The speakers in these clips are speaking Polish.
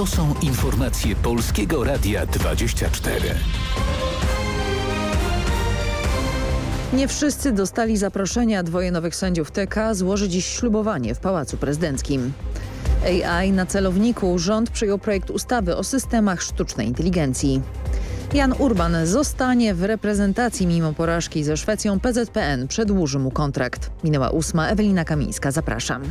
To są informacje Polskiego Radia 24. Nie wszyscy dostali zaproszenia. Dwoje nowych sędziów TK złoży dziś ślubowanie w Pałacu Prezydenckim. AI na celowniku. Rząd przyjął projekt ustawy o systemach sztucznej inteligencji. Jan Urban zostanie w reprezentacji mimo porażki ze Szwecją. PZPN przedłuży mu kontrakt. Minęła ósma. Ewelina Kamińska. Zapraszam.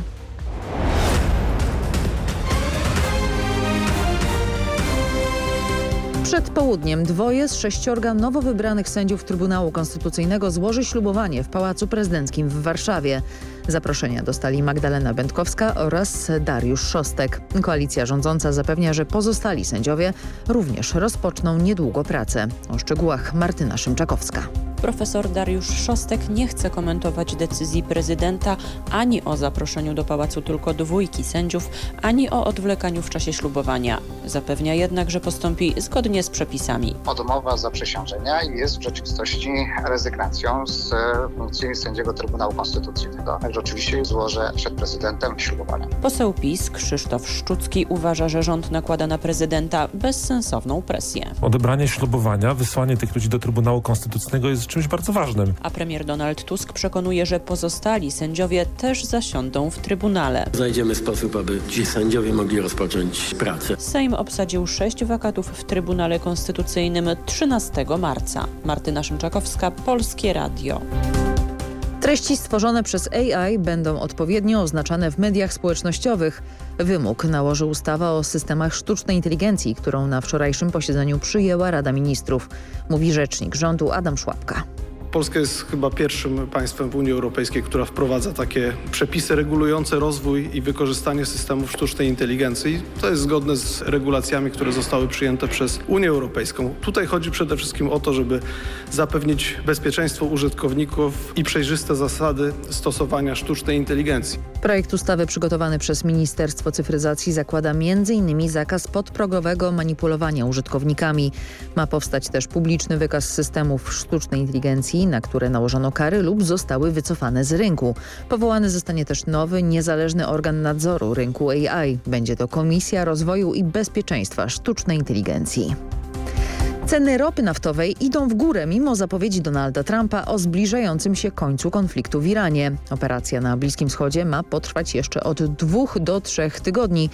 Przed południem dwoje z sześciorga nowo wybranych sędziów Trybunału Konstytucyjnego złoży ślubowanie w Pałacu Prezydenckim w Warszawie. Zaproszenia dostali Magdalena Będkowska oraz Dariusz Szostek. Koalicja rządząca zapewnia, że pozostali sędziowie również rozpoczną niedługo pracę. O szczegółach Martyna Szymczakowska. Profesor Dariusz Szostek nie chce komentować decyzji prezydenta ani o zaproszeniu do pałacu tylko dwójki sędziów, ani o odwlekaniu w czasie ślubowania. Zapewnia jednak, że postąpi zgodnie z przepisami. Odmowa zaprzysiężenia jest w rzeczywistości rezygnacją z funkcji sędziego Trybunału Konstytucyjnego. Także oczywiście złożę przed prezydentem ślubowanie. Poseł PiS Krzysztof Szczucki uważa, że rząd nakłada na prezydenta bezsensowną presję. Odebranie ślubowania, wysłanie tych ludzi do Trybunału Konstytucyjnego jest czymś bardzo ważnym. A premier Donald Tusk przekonuje, że pozostali sędziowie też zasiądą w Trybunale. Znajdziemy sposób, aby ci sędziowie mogli rozpocząć pracę. Sejm obsadził sześć wakatów w Trybunale Konstytucyjnym 13 marca. Martyna Szymczakowska, Polskie Radio. Treści stworzone przez AI będą odpowiednio oznaczane w mediach społecznościowych. Wymóg nałoży ustawa o systemach sztucznej inteligencji, którą na wczorajszym posiedzeniu przyjęła Rada Ministrów, mówi rzecznik rządu Adam Szłapka. Polska jest chyba pierwszym państwem w Unii Europejskiej, która wprowadza takie przepisy regulujące rozwój i wykorzystanie systemów sztucznej inteligencji. To jest zgodne z regulacjami, które zostały przyjęte przez Unię Europejską. Tutaj chodzi przede wszystkim o to, żeby zapewnić bezpieczeństwo użytkowników i przejrzyste zasady stosowania sztucznej inteligencji. Projekt ustawy przygotowany przez Ministerstwo Cyfryzacji zakłada m.in. zakaz podprogowego manipulowania użytkownikami. Ma powstać też publiczny wykaz systemów sztucznej inteligencji, na które nałożono kary lub zostały wycofane z rynku. Powołany zostanie też nowy, niezależny organ nadzoru rynku AI. Będzie to Komisja Rozwoju i Bezpieczeństwa Sztucznej Inteligencji. Ceny ropy naftowej idą w górę mimo zapowiedzi Donalda Trumpa o zbliżającym się końcu konfliktu w Iranie. Operacja na Bliskim Wschodzie ma potrwać jeszcze od dwóch do trzech tygodni.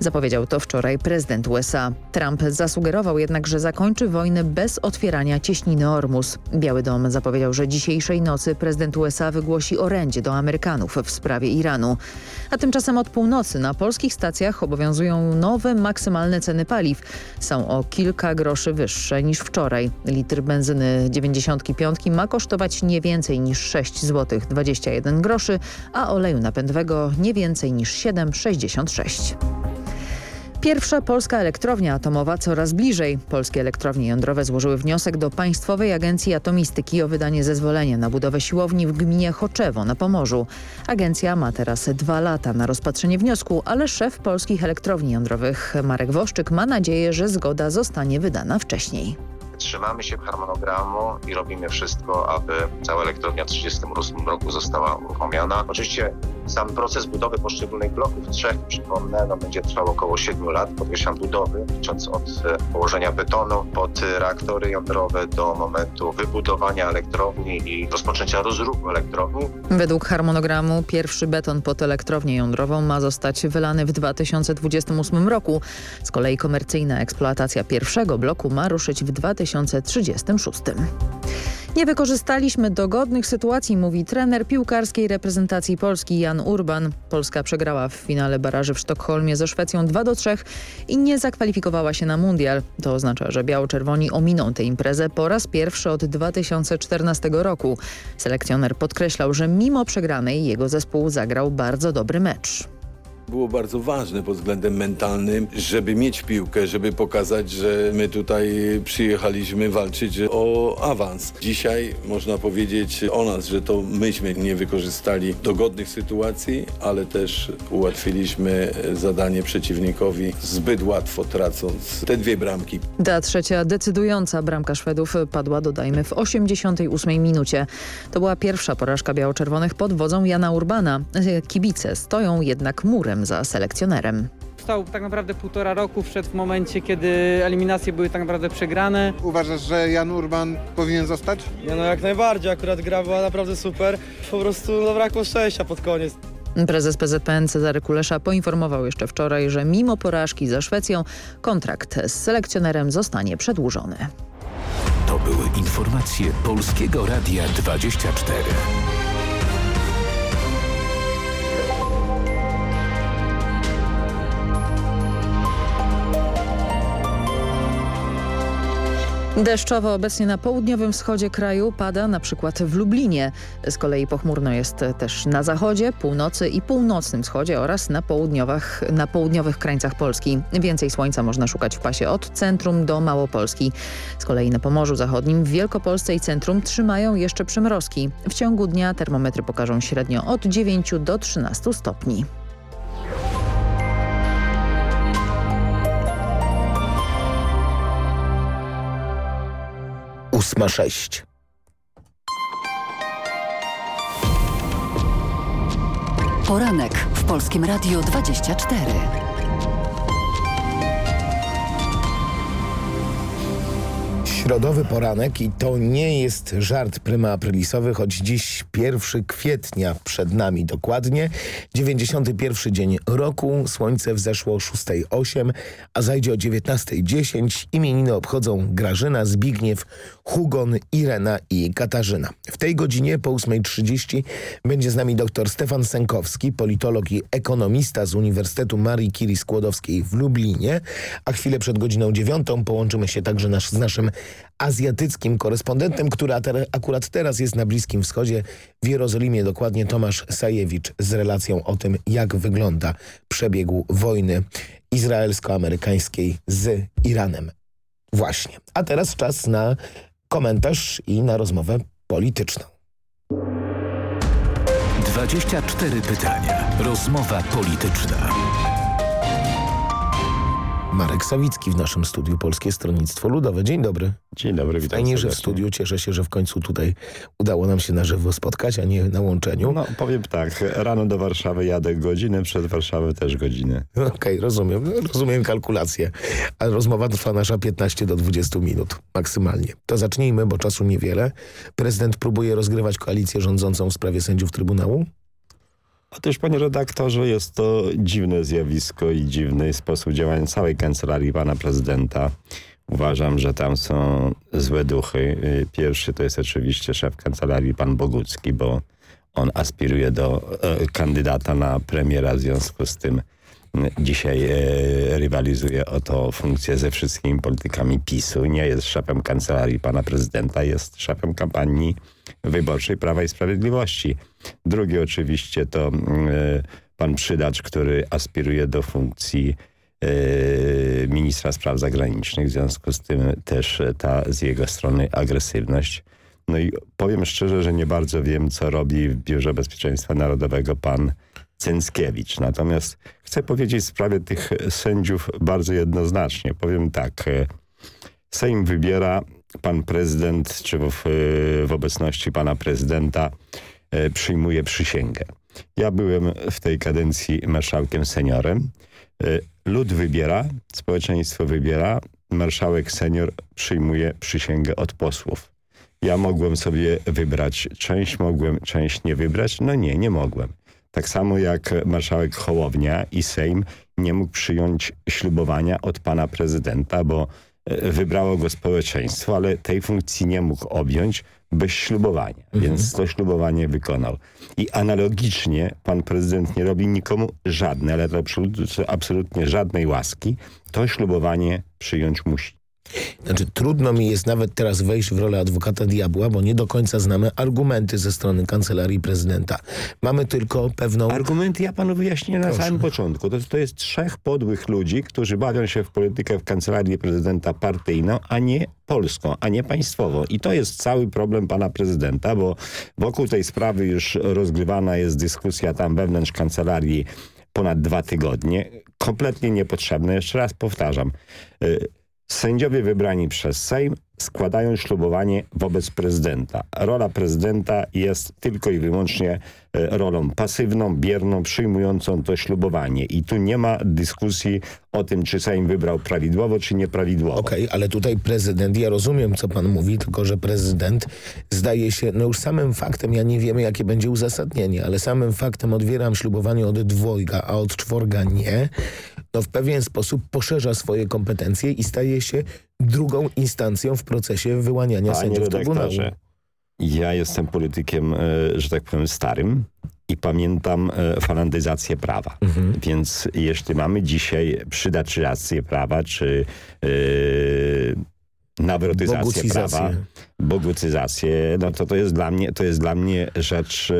Zapowiedział to wczoraj prezydent USA. Trump zasugerował jednak, że zakończy wojnę bez otwierania cieśniny Ormus. Biały Dom zapowiedział, że dzisiejszej nocy prezydent USA wygłosi orędzie do Amerykanów w sprawie Iranu. A tymczasem od północy na polskich stacjach obowiązują nowe maksymalne ceny paliw. Są o kilka groszy wyższe niż wczoraj. Litr benzyny 95 ma kosztować nie więcej niż 6 zł 21 groszy, a oleju napędowego nie więcej niż 7,66. Pierwsza polska elektrownia atomowa coraz bliżej. Polskie elektrownie jądrowe złożyły wniosek do Państwowej Agencji Atomistyki o wydanie zezwolenia na budowę siłowni w gminie Choczewo na Pomorzu. Agencja ma teraz dwa lata na rozpatrzenie wniosku, ale szef polskich elektrowni jądrowych Marek Woszczyk ma nadzieję, że zgoda zostanie wydana wcześniej. Trzymamy się harmonogramu i robimy wszystko, aby cała elektrownia w 1938 roku została uruchomiona. Oczywiście sam proces budowy poszczególnych bloków, trzech przypomnę, no, będzie trwał około 7 lat, podkreślam budowy, licząc od położenia betonu pod reaktory jądrowe do momentu wybudowania elektrowni i rozpoczęcia rozruchu elektrowni. Według harmonogramu pierwszy beton pod elektrownię jądrową ma zostać wylany w 2028 roku. Z kolei komercyjna eksploatacja pierwszego bloku ma ruszyć w 2036. Nie wykorzystaliśmy dogodnych sytuacji, mówi trener piłkarskiej reprezentacji Polski Jan Urban. Polska przegrała w finale baraży w Sztokholmie ze Szwecją 2 do 3 i nie zakwalifikowała się na mundial. To oznacza, że biało-czerwoni ominą tę imprezę po raz pierwszy od 2014 roku. Selekcjoner podkreślał, że mimo przegranej jego zespół zagrał bardzo dobry mecz. Było bardzo ważne pod względem mentalnym, żeby mieć piłkę, żeby pokazać, że my tutaj przyjechaliśmy walczyć o awans. Dzisiaj można powiedzieć o nas, że to myśmy nie wykorzystali dogodnych sytuacji, ale też ułatwiliśmy zadanie przeciwnikowi zbyt łatwo tracąc te dwie bramki. Ta trzecia decydująca bramka Szwedów padła, dodajmy, w 88 minucie. To była pierwsza porażka biało-czerwonych pod wodzą Jana Urbana. Kibice stoją jednak murem za selekcjonerem. dostał tak naprawdę półtora roku, wszedł w momencie, kiedy eliminacje były tak naprawdę przegrane. Uważasz, że Jan Urban powinien zostać? Nie no, jak najbardziej, akurat gra była naprawdę super. Po prostu zabrakło szczęścia pod koniec. Prezes PZPN Cezary Kulesza poinformował jeszcze wczoraj, że mimo porażki ze Szwecją kontrakt z selekcjonerem zostanie przedłużony. To były informacje Polskiego Radia 24. Deszczowo obecnie na południowym wschodzie kraju pada na przykład w Lublinie. Z kolei pochmurno jest też na zachodzie, północy i północnym wschodzie oraz na południowych, na południowych krańcach Polski. Więcej słońca można szukać w pasie od centrum do Małopolski. Z kolei na Pomorzu Zachodnim, w Wielkopolsce i centrum trzymają jeszcze przymrozki. W ciągu dnia termometry pokażą średnio od 9 do 13 stopni. Ósma sześć. Poranek w Polskim Radio 24. Środowy poranek i to nie jest żart pryma aprilisowy, choć dziś 1 kwietnia przed nami dokładnie. 91 dzień roku, słońce wzeszło o 6.08, a zajdzie o 19.10. Imieniny obchodzą Grażyna, Zbigniew, Hugon, Irena i Katarzyna. W tej godzinie po 8.30 będzie z nami dr Stefan Sękowski, politolog i ekonomista z Uniwersytetu Marii Curie Skłodowskiej w Lublinie, a chwilę przed godziną 9 połączymy się także nasz, z naszym azjatyckim korespondentem, który akurat teraz jest na Bliskim Wschodzie, w Jerozolimie dokładnie Tomasz Sajewicz z relacją o tym, jak wygląda przebieg wojny izraelsko-amerykańskiej z Iranem. Właśnie. A teraz czas na komentarz i na rozmowę polityczną. 24 pytania. Rozmowa polityczna. Marek Sawicki w naszym studiu Polskie Stronnictwo Ludowe. Dzień dobry. Dzień dobry, witam Fajnie, że w studiu. Cieszę się, że w końcu tutaj udało nam się na żywo spotkać, a nie na łączeniu. No, powiem tak. Rano do Warszawy jadę godzinę, przed Warszawą też godzinę. Okej, okay, rozumiem. Rozumiem kalkulację. A rozmowa trwa nasza 15 do 20 minut maksymalnie. To zacznijmy, bo czasu niewiele. Prezydent próbuje rozgrywać koalicję rządzącą w sprawie sędziów Trybunału? Otóż, panie redaktorze, jest to dziwne zjawisko i dziwny sposób działania całej kancelarii pana prezydenta. Uważam, że tam są złe duchy. Pierwszy to jest oczywiście szef kancelarii, pan Bogucki, bo on aspiruje do e, kandydata na premiera, w związku z tym dzisiaj e, rywalizuje o to funkcję ze wszystkimi politykami PiSu. Nie jest szefem kancelarii pana prezydenta, jest szefem kampanii wyborczej Prawa i Sprawiedliwości. Drugi oczywiście to mm, e, pan Przydacz, który aspiruje do funkcji e, ministra spraw zagranicznych. W związku z tym też ta z jego strony agresywność. No i powiem szczerze, że nie bardzo wiem, co robi w Biurze Bezpieczeństwa Narodowego pan Cęckiewicz. Natomiast chcę powiedzieć w sprawie tych sędziów bardzo jednoznacznie. Powiem tak. E, Sejm wybiera pan prezydent, czy w, w obecności pana prezydenta e, przyjmuje przysięgę. Ja byłem w tej kadencji marszałkiem seniorem. E, lud wybiera, społeczeństwo wybiera, marszałek senior przyjmuje przysięgę od posłów. Ja mogłem sobie wybrać część, mogłem część nie wybrać. No nie, nie mogłem. Tak samo jak marszałek Hołownia i Sejm nie mógł przyjąć ślubowania od pana prezydenta, bo e, wybrało go społeczeństwo, ale tej funkcji nie mógł objąć bez ślubowania, mhm. więc to ślubowanie wykonał. I analogicznie pan prezydent nie robi nikomu żadnej, ale to absolutnie, absolutnie żadnej łaski, to ślubowanie przyjąć musi. Znaczy trudno mi jest nawet teraz wejść w rolę adwokata diabła, bo nie do końca znamy argumenty ze strony kancelarii prezydenta. Mamy tylko pewną... Argumenty ja panu wyjaśnię na Proszę. samym początku. To, to jest trzech podłych ludzi, którzy bawią się w politykę w kancelarii prezydenta partyjną, a nie polską, a nie państwową. I to jest cały problem pana prezydenta, bo wokół tej sprawy już rozgrywana jest dyskusja tam wewnątrz kancelarii ponad dwa tygodnie. Kompletnie niepotrzebne. Jeszcze raz powtarzam. Y, Sędziowie wybrani przez Sejm składają ślubowanie wobec prezydenta. Rola prezydenta jest tylko i wyłącznie e, rolą pasywną, bierną, przyjmującą to ślubowanie. I tu nie ma dyskusji o tym, czy Sejm wybrał prawidłowo, czy nieprawidłowo. Okej, okay, ale tutaj prezydent, ja rozumiem, co pan mówi, tylko że prezydent zdaje się, no już samym faktem, ja nie wiemy, jakie będzie uzasadnienie, ale samym faktem odbieram ślubowanie od dwojga, a od czworga nie, no w pewien sposób poszerza swoje kompetencje i staje się drugą instancją w procesie wyłaniania Panie sędziów Trybunału. Ja jestem politykiem, e, że tak powiem, starym i pamiętam e, falandyzację prawa. Mhm. Więc jeśli mamy dzisiaj przydaczyzację prawa, czy yy, nawrotyzację prawa, bogucyzację, no to to jest dla mnie, to jest dla mnie rzecz,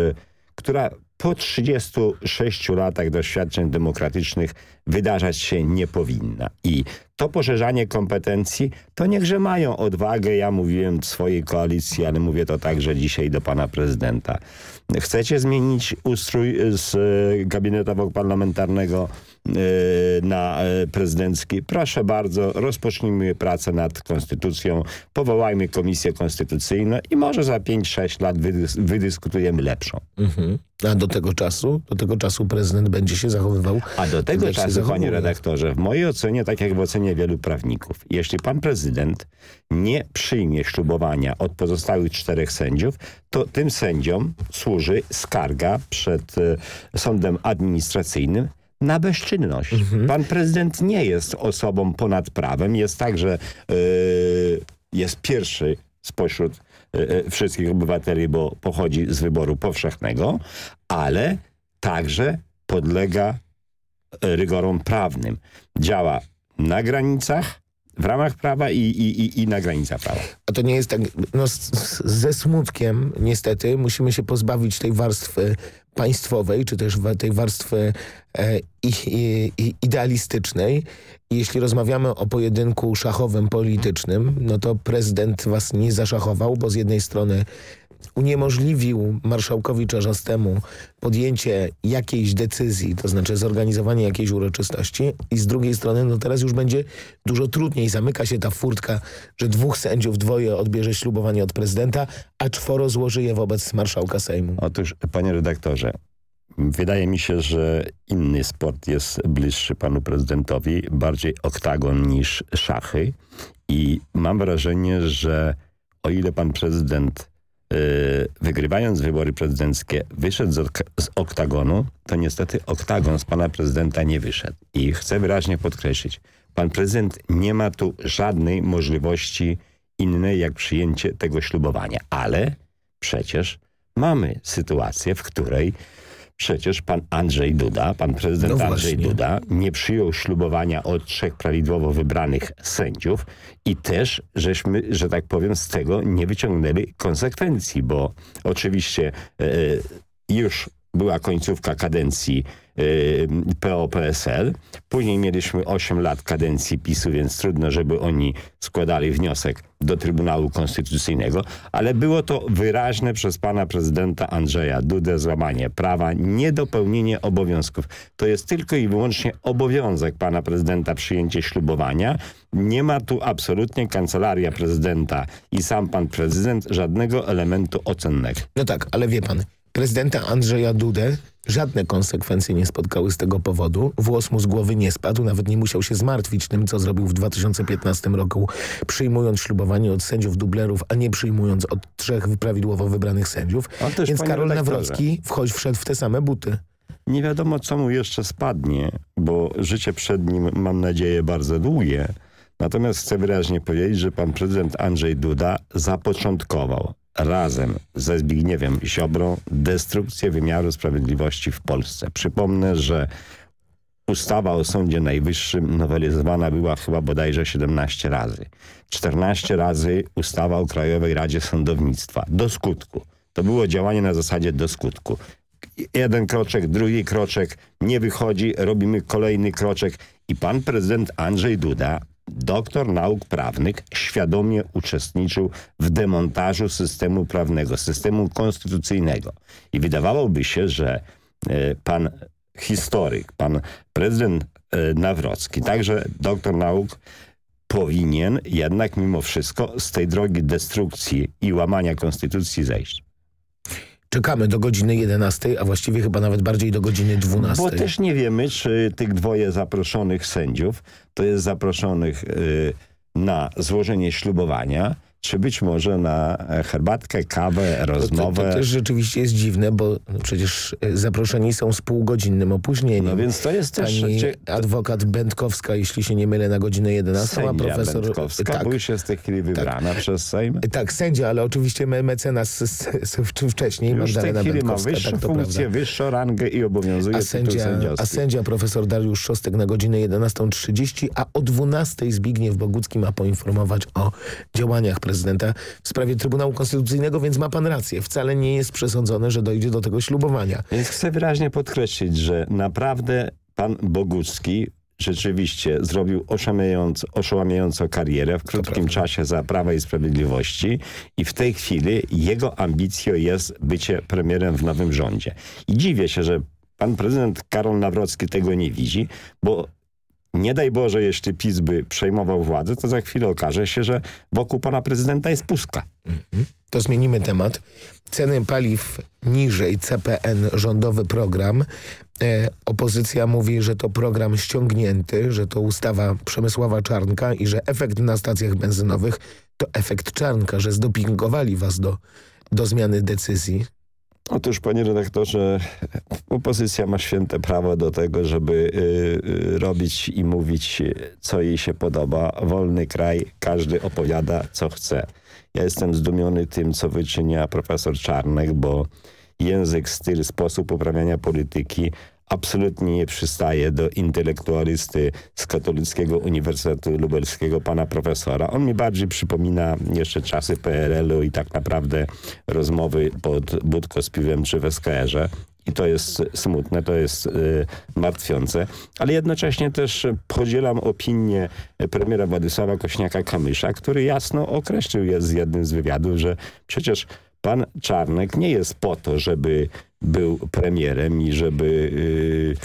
która po 36 latach doświadczeń demokratycznych wydarzać się nie powinna. I to poszerzanie kompetencji, to niechże mają odwagę. Ja mówiłem swojej koalicji, ale mówię to także dzisiaj do pana prezydenta. Chcecie zmienić ustrój z gabinetu parlamentarnego e, na e, prezydencki? Proszę bardzo, rozpocznijmy pracę nad konstytucją, powołajmy komisję konstytucyjną i może za 5-6 lat wydys wydyskutujemy lepszą. Mhm. A do tego czasu? Do tego czasu prezydent będzie się zachowywał? A do tego czasu, panie redaktorze, w mojej ocenie, tak jak w ocenie wielu prawników, jeśli pan prezydent nie przyjmie ślubowania od pozostałych czterech sędziów, to tym sędziom służy skarga przed y, sądem administracyjnym na bezczynność. Mhm. Pan prezydent nie jest osobą ponad prawem, jest także y, jest pierwszy spośród y, wszystkich obywateli, bo pochodzi z wyboru powszechnego, ale także podlega rygorom prawnym. Działa na granicach, w ramach prawa i, i, i, na granicach prawa. A to nie jest tak, no z, ze smutkiem niestety musimy się pozbawić tej warstwy państwowej, czy też tej warstwy e, i, i, idealistycznej. I jeśli rozmawiamy o pojedynku szachowym politycznym, no to prezydent was nie zaszachował, bo z jednej strony uniemożliwił marszałkowi Czarzastemu podjęcie jakiejś decyzji, to znaczy zorganizowanie jakiejś uroczystości i z drugiej strony no teraz już będzie dużo trudniej. Zamyka się ta furtka, że dwóch sędziów, dwoje odbierze ślubowanie od prezydenta, a czworo złoży je wobec marszałka Sejmu. Otóż, panie redaktorze, Wydaje mi się, że inny sport jest bliższy panu prezydentowi, bardziej oktagon niż szachy i mam wrażenie, że o ile pan prezydent wygrywając wybory prezydenckie, wyszedł z, z oktagonu, to niestety oktagon z pana prezydenta nie wyszedł. I chcę wyraźnie podkreślić, pan prezydent nie ma tu żadnej możliwości innej jak przyjęcie tego ślubowania. Ale przecież mamy sytuację, w której Przecież pan Andrzej Duda, pan prezydent no Andrzej Duda nie przyjął ślubowania od trzech prawidłowo wybranych sędziów i też żeśmy, że tak powiem, z tego nie wyciągnęli konsekwencji, bo oczywiście e, już była końcówka kadencji y, PO-PSL. Później mieliśmy 8 lat kadencji PiSu, więc trudno, żeby oni składali wniosek do Trybunału Konstytucyjnego, ale było to wyraźne przez pana prezydenta Andrzeja Dudę złamanie prawa, niedopełnienie obowiązków. To jest tylko i wyłącznie obowiązek pana prezydenta przyjęcie ślubowania. Nie ma tu absolutnie kancelaria prezydenta i sam pan prezydent żadnego elementu ocennego. No tak, ale wie pan, prezydenta Andrzeja Dudę żadne konsekwencje nie spotkały z tego powodu. Włos mu z głowy nie spadł, nawet nie musiał się zmartwić tym, co zrobił w 2015 roku, przyjmując ślubowanie od sędziów dublerów, a nie przyjmując od trzech prawidłowo wybranych sędziów. Więc Karol Nawrocki wchodź, wszedł w te same buty. Nie wiadomo, co mu jeszcze spadnie, bo życie przed nim, mam nadzieję, bardzo długie. Natomiast chcę wyraźnie powiedzieć, że pan prezydent Andrzej Duda zapoczątkował razem ze Zbigniewem Ziobrą destrukcję wymiaru sprawiedliwości w Polsce. Przypomnę, że ustawa o Sądzie Najwyższym nowelizowana była chyba bodajże 17 razy. 14 razy ustawa o Krajowej Radzie Sądownictwa. Do skutku. To było działanie na zasadzie do skutku. Jeden kroczek, drugi kroczek, nie wychodzi, robimy kolejny kroczek i pan prezydent Andrzej Duda doktor nauk prawnych świadomie uczestniczył w demontażu systemu prawnego, systemu konstytucyjnego. I wydawałoby się, że e, pan historyk, pan prezydent e, Nawrocki, także doktor nauk, powinien jednak mimo wszystko z tej drogi destrukcji i łamania konstytucji zejść. Czekamy do godziny 11, a właściwie chyba nawet bardziej do godziny 12. Bo też nie wiemy, czy tych dwoje zaproszonych sędziów to jest zaproszonych y, na złożenie ślubowania, czy być może na herbatkę, kawę, rozmowę. To, to, też rzeczywiście jest dziwne, bo przecież e, zaproszeni są z półgodzinnym opóźnieniem. No więc to jest też... Pani adwokat Będkowska, jeśli się nie mylę, na godzinę 11, sędzia a profesor... Będkowska, tak, bo już jest w tej chwili wybrana tak, przez Sejm. Tak, sędzia, ale oczywiście mecenas z, z, z, wcześniej, już Magdalena w tej chwili ma wyższą tak, funkcję, wyższą rangę i obowiązuje a sędzia, a sędzia profesor Dariusz Szostek na godzinę 11.30, a o 12.00 Zbigniew Bogucki ma poinformować o działaniach prezydenta w sprawie Trybunału Konstytucyjnego, więc ma pan rację. Wcale nie jest przesądzone, że dojdzie do tego ślubowania. Więc chcę wyraźnie podkreślić, że naprawdę pan Bogucki rzeczywiście zrobił oszałamiająco, karierę w krótkim czasie za Prawa i Sprawiedliwości i w tej chwili jego ambicją jest bycie premierem w nowym rządzie. I dziwię się, że pan prezydent Karol Nawrocki tego nie widzi, bo nie daj Boże, jeśli PiS by przejmował władzę, to za chwilę okaże się, że wokół pana prezydenta jest pustka. Mhm. To zmienimy temat. Ceny paliw niżej, CPN, rządowy program. E, opozycja mówi, że to program ściągnięty, że to ustawa Przemysława Czarnka i że efekt na stacjach benzynowych to efekt Czarnka, że zdopingowali was do, do zmiany decyzji. Otóż, panie redaktorze, opozycja ma święte prawo do tego, żeby y, y, robić i mówić, co jej się podoba. Wolny kraj, każdy opowiada, co chce. Ja jestem zdumiony tym, co wyczynia profesor Czarnek, bo język, styl, sposób uprawiania polityki absolutnie nie przystaje do intelektualisty z Katolickiego Uniwersytetu Lubelskiego, pana profesora. On mi bardziej przypomina jeszcze czasy PRL-u i tak naprawdę rozmowy pod budko z piwem czy w SKR-ze. I to jest smutne, to jest y, martwiące, ale jednocześnie też podzielam opinię premiera Władysława Kośniaka-Kamysza, który jasno określił jest z jednym z wywiadów, że przecież pan Czarnek nie jest po to, żeby był premierem i żeby yy,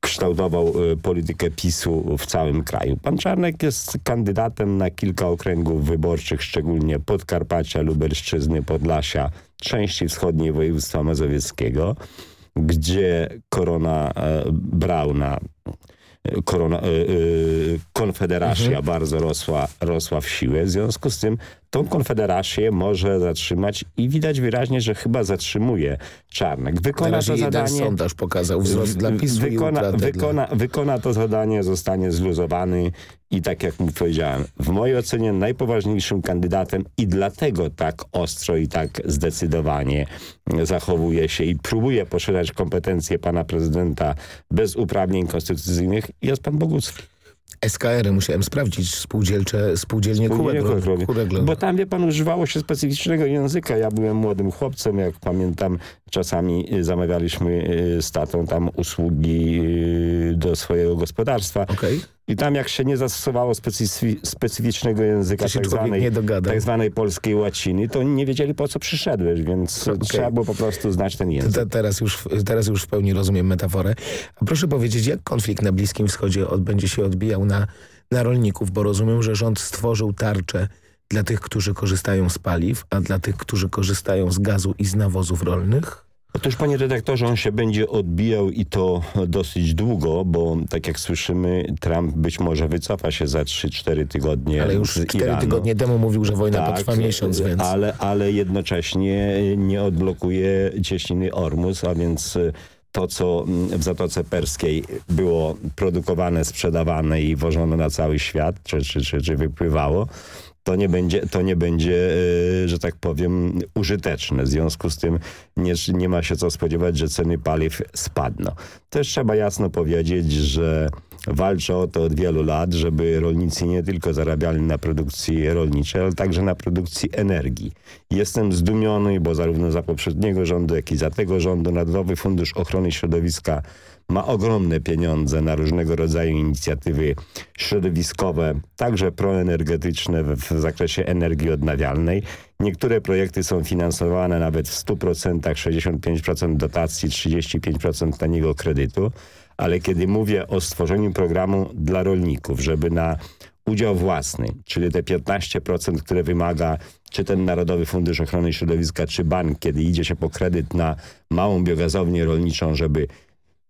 kształtował yy, politykę PiSu w całym kraju. Pan Czarnek jest kandydatem na kilka okręgów wyborczych, szczególnie Podkarpacia, Lubelszczyzny, Podlasia, części wschodniej województwa mazowieckiego, gdzie korona e, Brauna korona, y, y, konfederacja mhm. bardzo rosła, rosła w siłę. W związku z tym tą konfederację może zatrzymać i widać wyraźnie, że chyba zatrzymuje Czarnek. Wykona to zadanie. sondaż pokazał wzrost dla PiSu wykona, wykona, dla... wykona to zadanie, zostanie zluzowany i tak jak mu powiedziałem, w mojej ocenie najpoważniejszym kandydatem i dlatego tak ostro i tak zdecydowanie zachowuje się i próbuje poszerzać kompetencje pana prezydenta bez uprawnień konstytucyjnych jest pan Bogucki. SKR-y musiałem sprawdzić, spółdzielcze, spółdzielnie Kurek, Bo tam, wie pan, używało się specyficznego języka. Ja byłem młodym chłopcem, jak pamiętam, czasami zamawialiśmy y, z tatą tam usługi y, do swojego gospodarstwa. Okay. I tam jak się nie zastosowało specyficznego języka, tak zwanej, tak zwanej polskiej łaciny, to nie wiedzieli po co przyszedłeś, więc okay. trzeba było po prostu znać ten język. Te, teraz, już, teraz już w pełni rozumiem metaforę. A proszę powiedzieć, jak konflikt na Bliskim Wschodzie od, będzie się odbijał na, na rolników, bo rozumiem, że rząd stworzył tarczę dla tych, którzy korzystają z paliw, a dla tych, którzy korzystają z gazu i z nawozów rolnych? Otóż, panie redaktorze, on się będzie odbijał i to dosyć długo, bo tak jak słyszymy, Trump być może wycofa się za 3-4 tygodnie Ale już 4 tygodnie temu mówił, że wojna tak, potrwa miesiąc, więc... Ale, ale jednocześnie nie odblokuje cieśniny Ormus, a więc to, co w Zatoce Perskiej było produkowane, sprzedawane i wożone na cały świat, czy, czy, czy, czy wypływało, to nie będzie, to nie będzie e, że tak powiem, użyteczne. W związku z tym nie, nie ma się co spodziewać, że ceny paliw spadną. Też trzeba jasno powiedzieć, że walczę o to od wielu lat, żeby rolnicy nie tylko zarabiali na produkcji rolniczej, ale także na produkcji energii. Jestem zdumiony, bo zarówno za poprzedniego rządu, jak i za tego rządu Narodowy Fundusz Ochrony Środowiska ma ogromne pieniądze na różnego rodzaju inicjatywy środowiskowe, także proenergetyczne w, w zakresie energii odnawialnej. Niektóre projekty są finansowane nawet w 100%, 65% dotacji, 35% taniego kredytu ale kiedy mówię o stworzeniu programu dla rolników, żeby na udział własny, czyli te 15%, które wymaga czy ten Narodowy Fundusz Ochrony Środowiska, czy bank, kiedy idzie się po kredyt na małą biogazownię rolniczą, żeby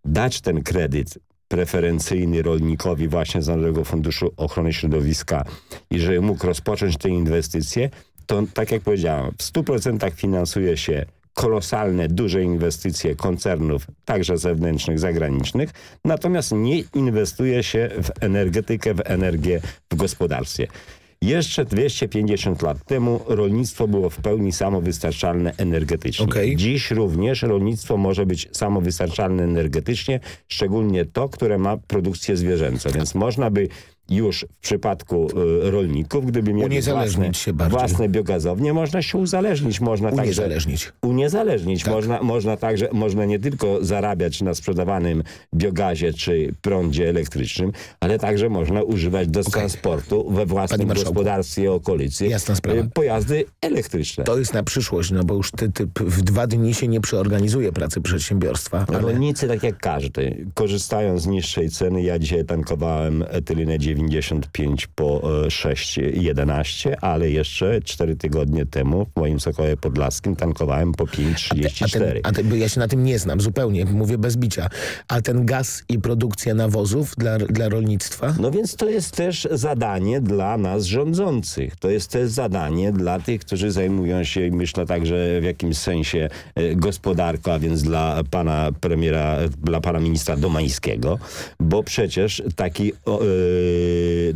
dać ten kredyt preferencyjny rolnikowi właśnie z Narodowego Funduszu Ochrony Środowiska i żeby mógł rozpocząć te inwestycje, to tak jak powiedziałem, w 100% finansuje się kolosalne, duże inwestycje koncernów, także zewnętrznych, zagranicznych, natomiast nie inwestuje się w energetykę, w energię w gospodarstwie. Jeszcze 250 lat temu rolnictwo było w pełni samowystarczalne energetycznie. Okay. Dziś również rolnictwo może być samowystarczalne energetycznie, szczególnie to, które ma produkcję zwierzęcą. Więc można by już w przypadku y, rolników, gdyby mieli własne, własne biogazownie, można się uzależnić. Można uniezależnić. Także, uniezależnić. Tak. Można, można także, można nie tylko zarabiać na sprzedawanym biogazie czy prądzie elektrycznym, ale także można używać do okay. transportu we własnym gospodarstwie okolicy sprawa. pojazdy elektryczne. To jest na przyszłość, no bo już ty, ty w dwa dni się nie przeorganizuje pracy przedsiębiorstwa. Ale... Rolnicy tak jak każdy korzystają z niższej ceny. Ja dzisiaj tankowałem etylinę 95 po 6,11, ale jeszcze 4 tygodnie temu w moim Sokołie Podlaskim tankowałem po 5,34. A, a, a ja się na tym nie znam zupełnie, mówię bez bicia. A ten gaz i produkcja nawozów dla, dla rolnictwa? No więc to jest też zadanie dla nas rządzących. To jest też zadanie dla tych, którzy zajmują się, myślę także w jakimś sensie e, gospodarką, a więc dla pana premiera, dla pana ministra Domańskiego, bo przecież taki yy,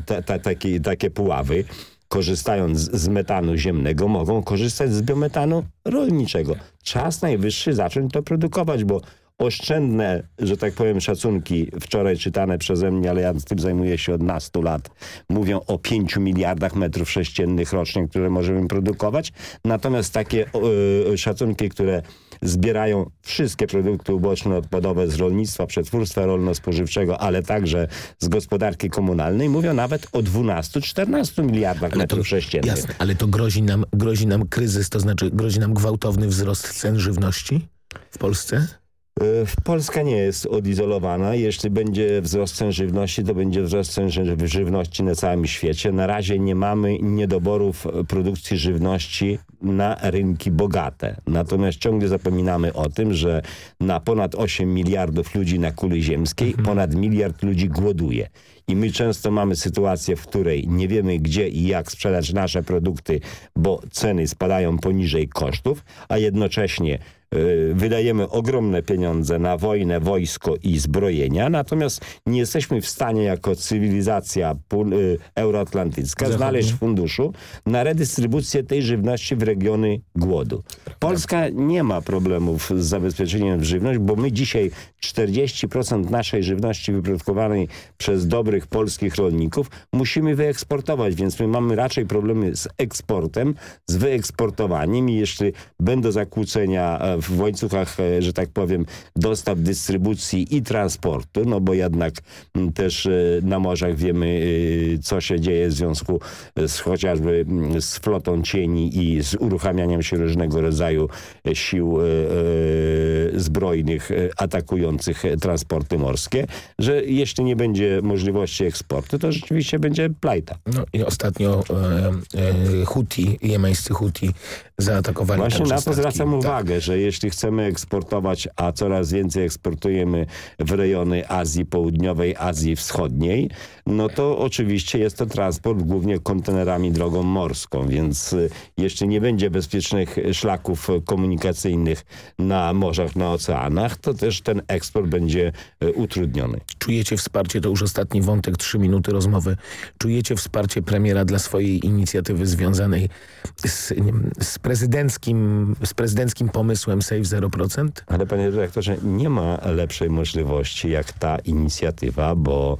ta, ta, taki, takie puławy korzystając z metanu ziemnego, mogą korzystać z biometanu rolniczego. Czas najwyższy zacząć to produkować, bo oszczędne, że tak powiem, szacunki wczoraj czytane przeze mnie, ale ja tym zajmuję się od nastu lat, mówią o 5 miliardach metrów sześciennych rocznie, które możemy produkować. Natomiast takie yy, szacunki, które zbierają wszystkie produkty uboczne odpadowe z rolnictwa, przetwórstwa rolno-spożywczego, ale także z gospodarki komunalnej. Mówią nawet o 12-14 miliardach ale metrów to, sześciennych. Jasne, ale to grozi nam, grozi nam kryzys, to znaczy grozi nam gwałtowny wzrost cen żywności w Polsce? Polska nie jest odizolowana. Jeśli będzie wzrost cen żywności, to będzie wzrost cen żywności na całym świecie. Na razie nie mamy niedoborów produkcji żywności na rynki bogate. Natomiast ciągle zapominamy o tym, że na ponad 8 miliardów ludzi na kuli ziemskiej mhm. ponad miliard ludzi głoduje. I my często mamy sytuację, w której nie wiemy gdzie i jak sprzedać nasze produkty, bo ceny spadają poniżej kosztów, a jednocześnie wydajemy ogromne pieniądze na wojnę, wojsko i zbrojenia, natomiast nie jesteśmy w stanie jako cywilizacja y, euroatlantycka znaleźć funduszu na redystrybucję tej żywności w regiony głodu. Polska nie ma problemów z zabezpieczeniem żywności, bo my dzisiaj 40% naszej żywności wyprodukowanej przez dobrych polskich rolników musimy wyeksportować, więc my mamy raczej problemy z eksportem, z wyeksportowaniem i jeśli będą zakłócenia e, w łańcuchach, e, że tak powiem, dostaw, dystrybucji i transportu, no bo jednak też e, na morzach wiemy, co się dzieje w związku z chociażby z flotą cieni i z uruchamianiem się różnego rodzaju sił zbrojnych atakujących transporty morskie, że jeśli nie będzie możliwości eksportu, to rzeczywiście będzie plajta. No i ostatnio e, e, Huti, jemeńscy Huti zaatakowali Właśnie na to zwracam tak. uwagę, że jeśli chcemy eksportować, a coraz więcej eksportujemy w rejony Azji Południowej, Azji Wschodniej, no to oczywiście jest to transport głównie kontenerami drogą morską, więc y, jeszcze nie będzie bezpiecznych szlaków komunikacyjnych na morzach, na oceanach, to też ten eksport będzie y, utrudniony. Czujecie wsparcie, to już ostatni wątek, trzy minuty rozmowy, czujecie wsparcie premiera dla swojej inicjatywy związanej z, z prezydenckim, z prezydenckim pomysłem Save 0%? Ale panie dyrektorze, nie ma lepszej możliwości jak ta inicjatywa, bo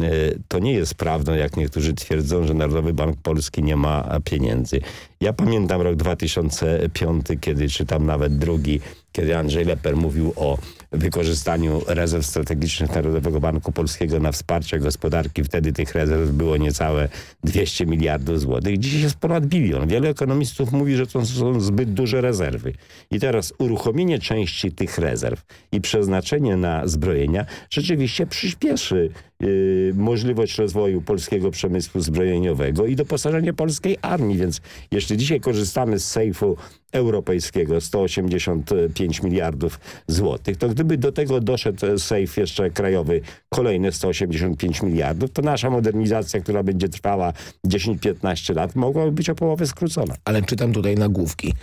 y, to nie jest prawdą, jak niektórzy twierdzą, że Narodowy Bank Polski nie ma pieniędzy. Ja pamiętam rok 2005, kiedy, czy tam nawet drugi, kiedy Andrzej Leper mówił o wykorzystaniu rezerw strategicznych Narodowego Banku Polskiego na wsparcie gospodarki. Wtedy tych rezerw było niecałe 200 miliardów złotych. Dzisiaj jest ponad bilion. Wielu ekonomistów mówi, że to są zbyt duże rezerwy. I teraz uruchomienie części tych rezerw i przeznaczenie na zbrojenia rzeczywiście przyspieszy yy, możliwość rozwoju polskiego przemysłu zbrojeniowego i doposażenie polskiej armii. Więc jeśli dzisiaj korzystamy z sejfu europejskiego 185 miliardów złotych, to gdyby do tego doszedł sejf jeszcze krajowy kolejne 185 miliardów, to nasza modernizacja, która będzie trwała 10-15 lat, mogłaby być o połowę skrócona. Ale czytam tutaj nagłówki.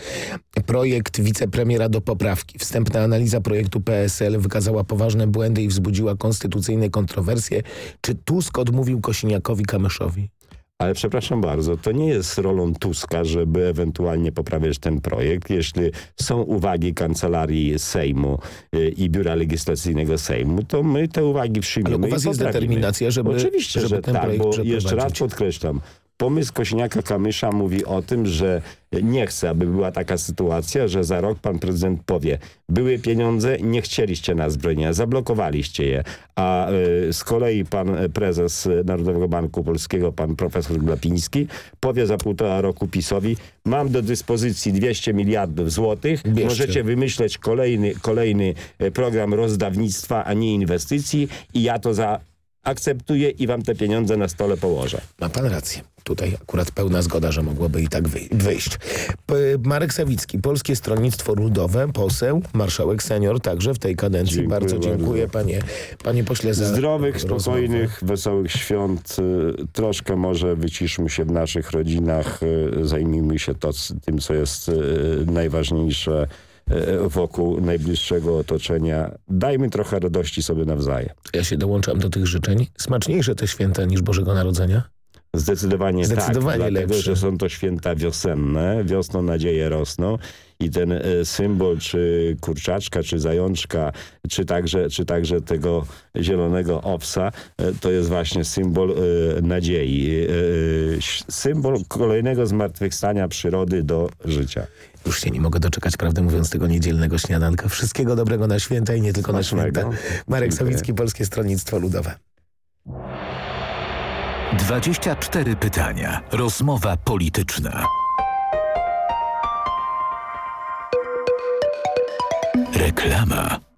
Projekt wicepremiera do poprawki. Wstępna analiza projektu PSL wykazała poważne błędy i wzbudziła konstytucyjne kontrowersje. Czy Tusk odmówił Kosiniakowi-Kamyszowi? Ale przepraszam bardzo, to nie jest rolą Tuska, żeby ewentualnie poprawiać ten projekt. Jeśli są uwagi Kancelarii Sejmu y, i Biura Legislacyjnego Sejmu, to my te uwagi przyjmiemy Ale u was jest poprawimy. determinacja, żeby- Oczywiście, żeby że ten tak, projekt bo jeszcze raz podkreślam, pomysł Kośniaka-Kamysza mówi o tym, że nie chce, aby była taka sytuacja, że za rok pan prezydent powie, były pieniądze, nie chcieliście na zbrojenia, zablokowaliście je, a y, z kolei pan prezes Narodowego Banku Polskiego, pan profesor Glapiński, powie za półtora roku PiSowi, mam do dyspozycji 200 miliardów złotych, Bierzcie. możecie wymyśleć kolejny, kolejny e, program rozdawnictwa, a nie inwestycji i ja to za akceptuję i wam te pieniądze na stole położę. Ma pan rację. Tutaj akurat pełna zgoda, że mogłoby i tak wyj- wyjść. P Marek Sawicki, Polskie Stronnictwo Ludowe, poseł, marszałek senior, także w tej kadencji. Dziękuję bardzo bardzo. dziękuję panie, panie pośle za Zdrowych, rozmowę. spokojnych, wesołych świąt. Y, Troszkę może wyciszmy się w naszych rodzinach, y, zajmijmy się to, tym, co jest y, najważniejsze wokół najbliższego otoczenia. Dajmy trochę radości sobie nawzajem. Ja się dołączam do tych życzeń. Smaczniejsze te święta niż Bożego Narodzenia? Zdecydowanie, Zdecydowanie tak, dlatego, lepsze. że są to święta wiosenne, wiosną nadzieje rosną i ten e, symbol czy kurczaczka, czy zajączka, czy także, czy także tego zielonego owsa, e, to jest właśnie symbol e, nadziei, e, e, symbol kolejnego zmartwychwstania przyrody do życia. Już się nie mogę doczekać, prawdę mówiąc, tego niedzielnego śniadanka. Wszystkiego dobrego na święta i nie tylko na Smacznego. święta. Marek Dziękuję. Sawicki, Polskie Stronnictwo Ludowe. 24 pytania. Rozmowa polityczna. Reklama.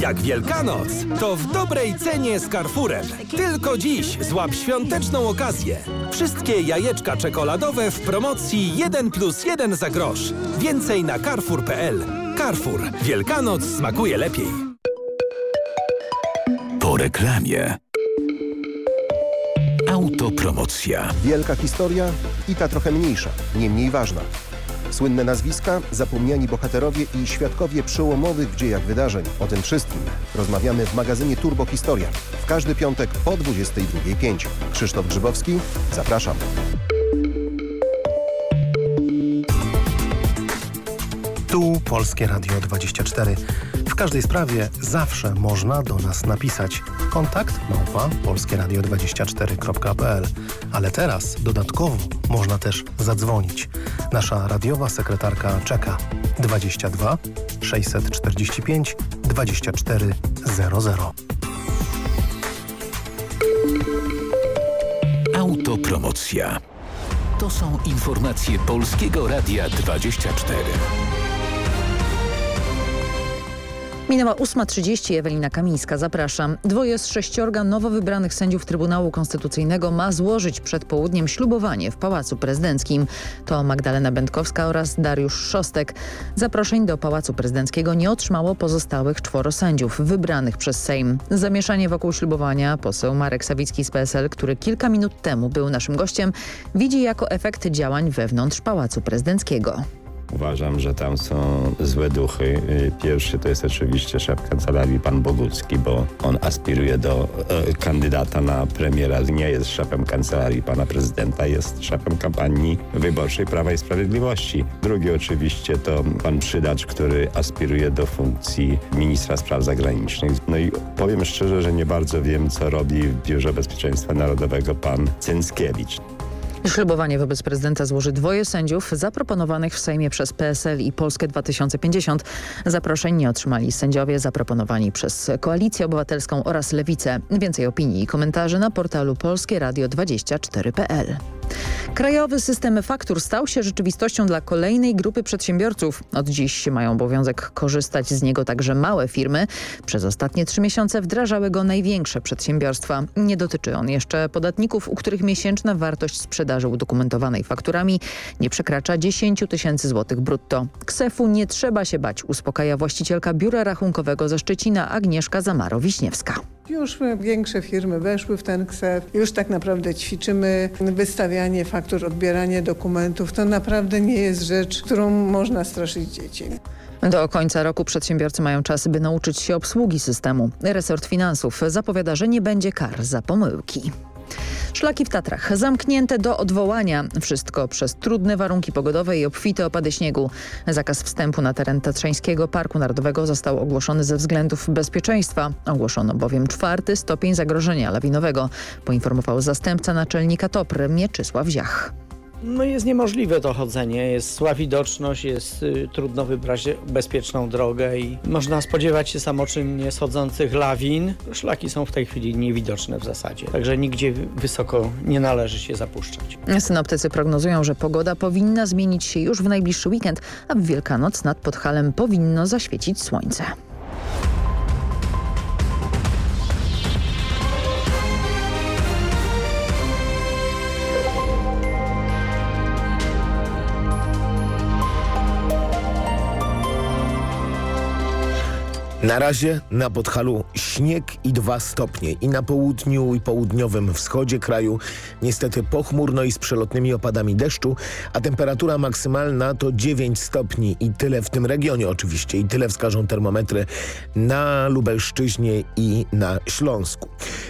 Jak Wielkanoc, to w dobrej cenie z Carrefourem. Tylko dziś złap świąteczną okazję. Wszystkie jajeczka czekoladowe w promocji 1 plus 1 za grosz. Więcej na carrefour.pl. Carrefour. Wielkanoc smakuje lepiej. Po reklamie. Autopromocja. Wielka historia i ta trochę mniejsza, nie mniej ważna. Słynne nazwiska, zapomniani bohaterowie i świadkowie przełomowych dziejach wydarzeń. O tym wszystkim rozmawiamy w magazynie Turbo Historia. W każdy piątek po 22.05. Krzysztof Grzybowski, zapraszam. Tu Polskie Radio 24. Każdej sprawie zawsze można do nas napisać. Kontakt małpa polskieradio24.pl Ale teraz dodatkowo można też zadzwonić. Nasza radiowa sekretarka czeka 22 645 2400. Autopromocja. To są informacje Polskiego Radia 24. Minęła 8.30, Ewelina Kamińska, zapraszam. Dwoje z sześciorga nowo wybranych sędziów Trybunału Konstytucyjnego ma złożyć przed południem ślubowanie w Pałacu Prezydenckim. To Magdalena Będkowska oraz Dariusz Szostek. Zaproszeń do Pałacu Prezydenckiego nie otrzymało pozostałych czworo sędziów wybranych przez Sejm. Zamieszanie wokół ślubowania poseł Marek Sawicki z PSL, który kilka minut temu był naszym gościem, widzi jako efekt działań wewnątrz Pałacu Prezydenckiego. Uważam, że tam są złe duchy. Y, Pierwszy to jest oczywiście szef kancelarii pan Bogucki, bo on aspiruje do e, kandydata na premiera. Nie jest szefem kancelarii pana prezydenta, jest szefem kampanii wyborczej Prawa i Sprawiedliwości. Drugi oczywiście to pan Przydacz, który aspiruje do funkcji ministra spraw zagranicznych. No i powiem szczerze, że nie bardzo wiem, co robi w Biurze Bezpieczeństwa Narodowego pan Cęckiewicz. Ślubowanie wobec prezydenta złoży dwoje sędziów zaproponowanych w Sejmie przez PSL i Polskę 2050. Zaproszeń nie otrzymali sędziowie zaproponowani przez Koalicję Obywatelską oraz Lewicę. Więcej opinii i komentarzy na portalu polskieradio24.pl. Krajowy system faktur stał się rzeczywistością dla kolejnej grupy przedsiębiorców. Od dziś mają obowiązek korzystać z niego także małe firmy. Przez ostatnie trzy miesiące wdrażały go największe przedsiębiorstwa. Nie dotyczy on jeszcze podatników, u których miesięczna wartość sprzedaży udokumentowanej fakturami nie przekracza 10 tysięcy złotych brutto. Ksefu nie trzeba się bać, uspokaja właścicielka biura rachunkowego ze Szczecina Agnieszka Zamaro-Wiśniewska. Już większe firmy weszły w ten KSEF. Już tak naprawdę ćwiczymy wystawianie faktur, odbieranie dokumentów. To naprawdę nie jest rzecz, którą można straszyć dzieci. Do końca roku przedsiębiorcy mają czas, by nauczyć się obsługi systemu. Resort Finansów zapowiada, że nie będzie kar za pomyłki. Szlaki w Tatrach zamknięte do odwołania. Wszystko przez trudne warunki pogodowe i obfite opady śniegu. Zakaz wstępu na teren Tatrzańskiego Parku Narodowego został ogłoszony ze względów bezpieczeństwa. Ogłoszono bowiem czwarty stopień zagrożenia lawinowego, poinformował zastępca naczelnika TOPR Mieczysław Ziach. No jest niemożliwe to chodzenie, jest sła widoczność, jest y, trudno wybrać bezpieczną drogę i można spodziewać się samoczynnie schodzących lawin. Szlaki są w tej chwili niewidoczne w zasadzie, także nigdzie wysoko nie należy się zapuszczać. Synoptycy prognozują, że pogoda powinna zmienić się już w najbliższy weekend, a w Wielkanoc nad Podhalem powinno zaświecić słońce. Na razie na Podhalu śnieg i dwa stopnie i na południu i południowym wschodzie kraju niestety pochmurno i z przelotnymi opadami deszczu, a temperatura maksymalna to 9 stopni i tyle w tym regionie oczywiście i tyle wskażą termometry na Lubelszczyźnie i na Śląsku.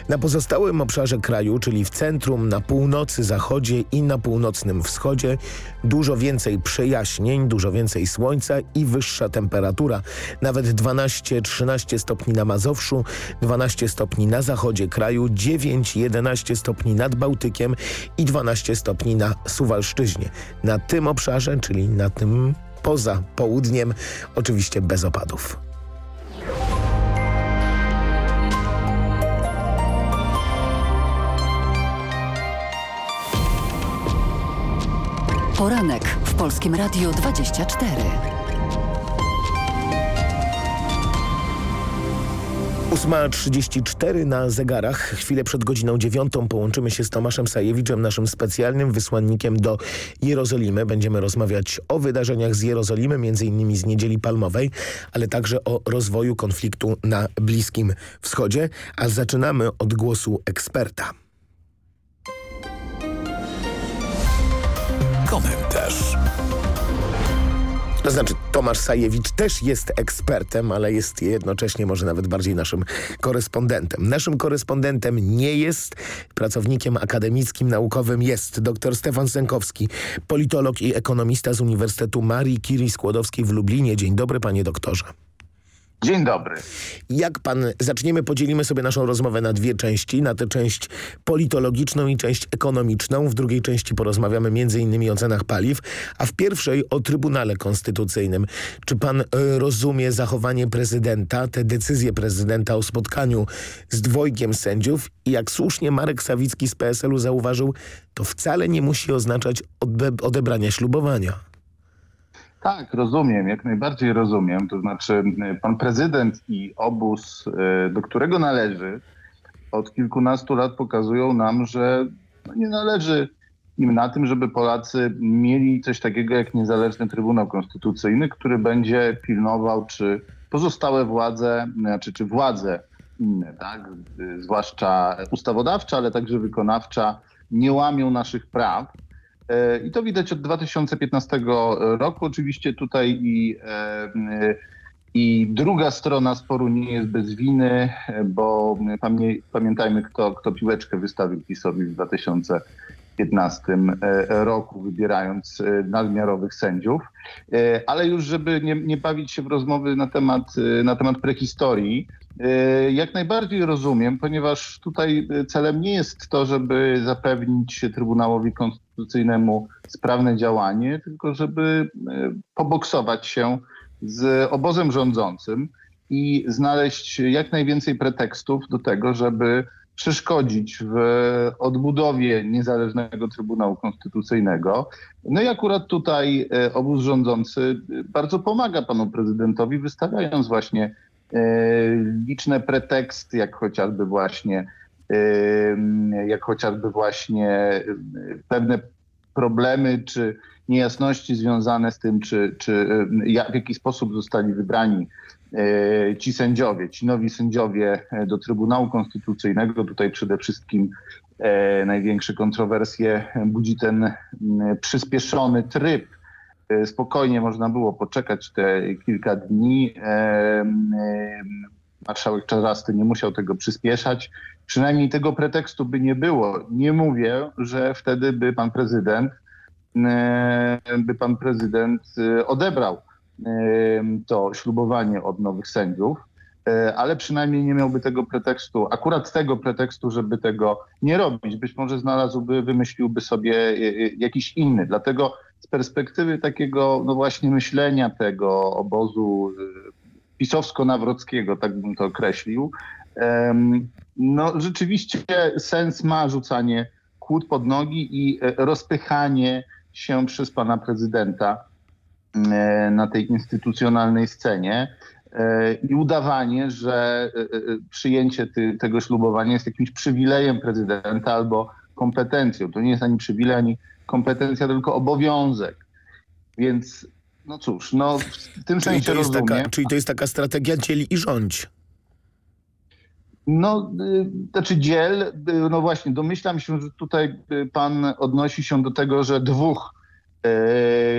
Na pozostałym obszarze kraju, czyli w centrum, na północy, zachodzie i na północnym wschodzie dużo więcej przejaśnień, dużo więcej słońca i wyższa temperatura, nawet 12 13 stopni na Mazowszu, 12 stopni na zachodzie kraju, 9-11 stopni nad Bałtykiem i 12 stopni na Suwalszczyźnie. Na tym obszarze, czyli na tym poza południem, oczywiście bez opadów. Poranek w Polskim Radiu 24. 8.34 na zegarach. Chwilę przed godziną dziewiątą połączymy się z Tomaszem Sajewiczem, naszym specjalnym wysłannikiem do Jerozolimy. Będziemy rozmawiać o wydarzeniach z Jerozolimy, m.in. z Niedzieli Palmowej, ale także o rozwoju konfliktu na Bliskim Wschodzie. A zaczynamy od głosu eksperta. Komentarz. To znaczy Tomasz Sajewicz też jest ekspertem, ale jest jednocześnie może nawet bardziej naszym korespondentem. Naszym korespondentem nie jest, pracownikiem akademickim, naukowym jest dr Stefan Sękowski, politolog i ekonomista z Uniwersytetu Marii Curie Skłodowskiej w Lublinie. Dzień dobry panie doktorze. Dzień dobry. Jak pan, zaczniemy, podzielimy sobie naszą rozmowę na dwie części, na tę część politologiczną i część ekonomiczną. W drugiej części porozmawiamy innymi o cenach paliw, a w pierwszej o Trybunale Konstytucyjnym. Czy pan y, rozumie zachowanie prezydenta, te decyzje prezydenta o spotkaniu z dwojgiem sędziów i jak słusznie Marek Sawicki z PSL-u zauważył, to wcale nie musi oznaczać odebrania ślubowania. Tak, rozumiem, jak najbardziej rozumiem. To znaczy pan prezydent i obóz, e, do którego należy, od kilkunastu lat pokazują nam, że no, nie należy im na tym, żeby Polacy mieli coś takiego jak niezależny Trybunał Konstytucyjny, który będzie pilnował, czy pozostałe władze, znaczy czy władze inne, tak, zwłaszcza ustawodawcza, ale także wykonawcza, nie łamią naszych praw I to widać od 2015 roku. Oczywiście tutaj i, e, i druga strona sporu nie jest bez winy, bo pamiętajmy, kto, kto piłeczkę wystawił PiSowi w 2015 e, roku, wybierając nadmiarowych sędziów. Ale już, żeby nie, nie bawić się w rozmowy na temat, na temat prehistorii, jak najbardziej rozumiem, ponieważ tutaj celem nie jest to, żeby zapewnić Trybunałowi Konstytucyjnemu sprawne działanie, tylko żeby e, poboksować się z obozem rządzącym i znaleźć jak najwięcej pretekstów do tego, żeby przeszkodzić w odbudowie niezależnego Trybunału Konstytucyjnego. No i akurat tutaj e, obóz rządzący bardzo pomaga panu prezydentowi, wystawiając właśnie E, liczne preteksty, jak chociażby właśnie jak chociażby właśnie e, pewne problemy czy niejasności związane z tym, czy, czy w jaki sposób zostali wybrani e, ci sędziowie, ci nowi sędziowie do Trybunału Konstytucyjnego. Tutaj przede wszystkim największe kontrowersje budzi ten przyspieszony tryb E, spokojnie można było poczekać te kilka dni. E, e, marszałek Czarasty nie musiał tego przyspieszać. Przynajmniej tego pretekstu by nie było. Nie mówię, że wtedy by pan prezydent by pan prezydent odebrał to ślubowanie od nowych sędziów, ale przynajmniej nie miałby tego pretekstu, akurat tego pretekstu, żeby tego nie robić. Być może znalazłby, wymyśliłby sobie jakiś inny. Dlatego z perspektywy takiego, no właśnie myślenia tego obozu y, pisowsko-nawrockiego, tak bym to określił, no rzeczywiście sens ma rzucanie kłód pod nogi i e, rozpychanie się przez pana prezydenta e, na tej instytucjonalnej scenie e, i udawanie, że przyjęcie ty, tego ślubowania jest jakimś przywilejem prezydenta albo kompetencją. To nie jest ani przywilej, ani kompetencja, tylko obowiązek. Więc no cóż, no w tym czyli sensie rozumiem. Taka, czyli to jest taka strategia dzieli i rządź. No, y, znaczy dziel, y, no właśnie, domyślam się, że tutaj y, pan odnosi się do tego, że dwóch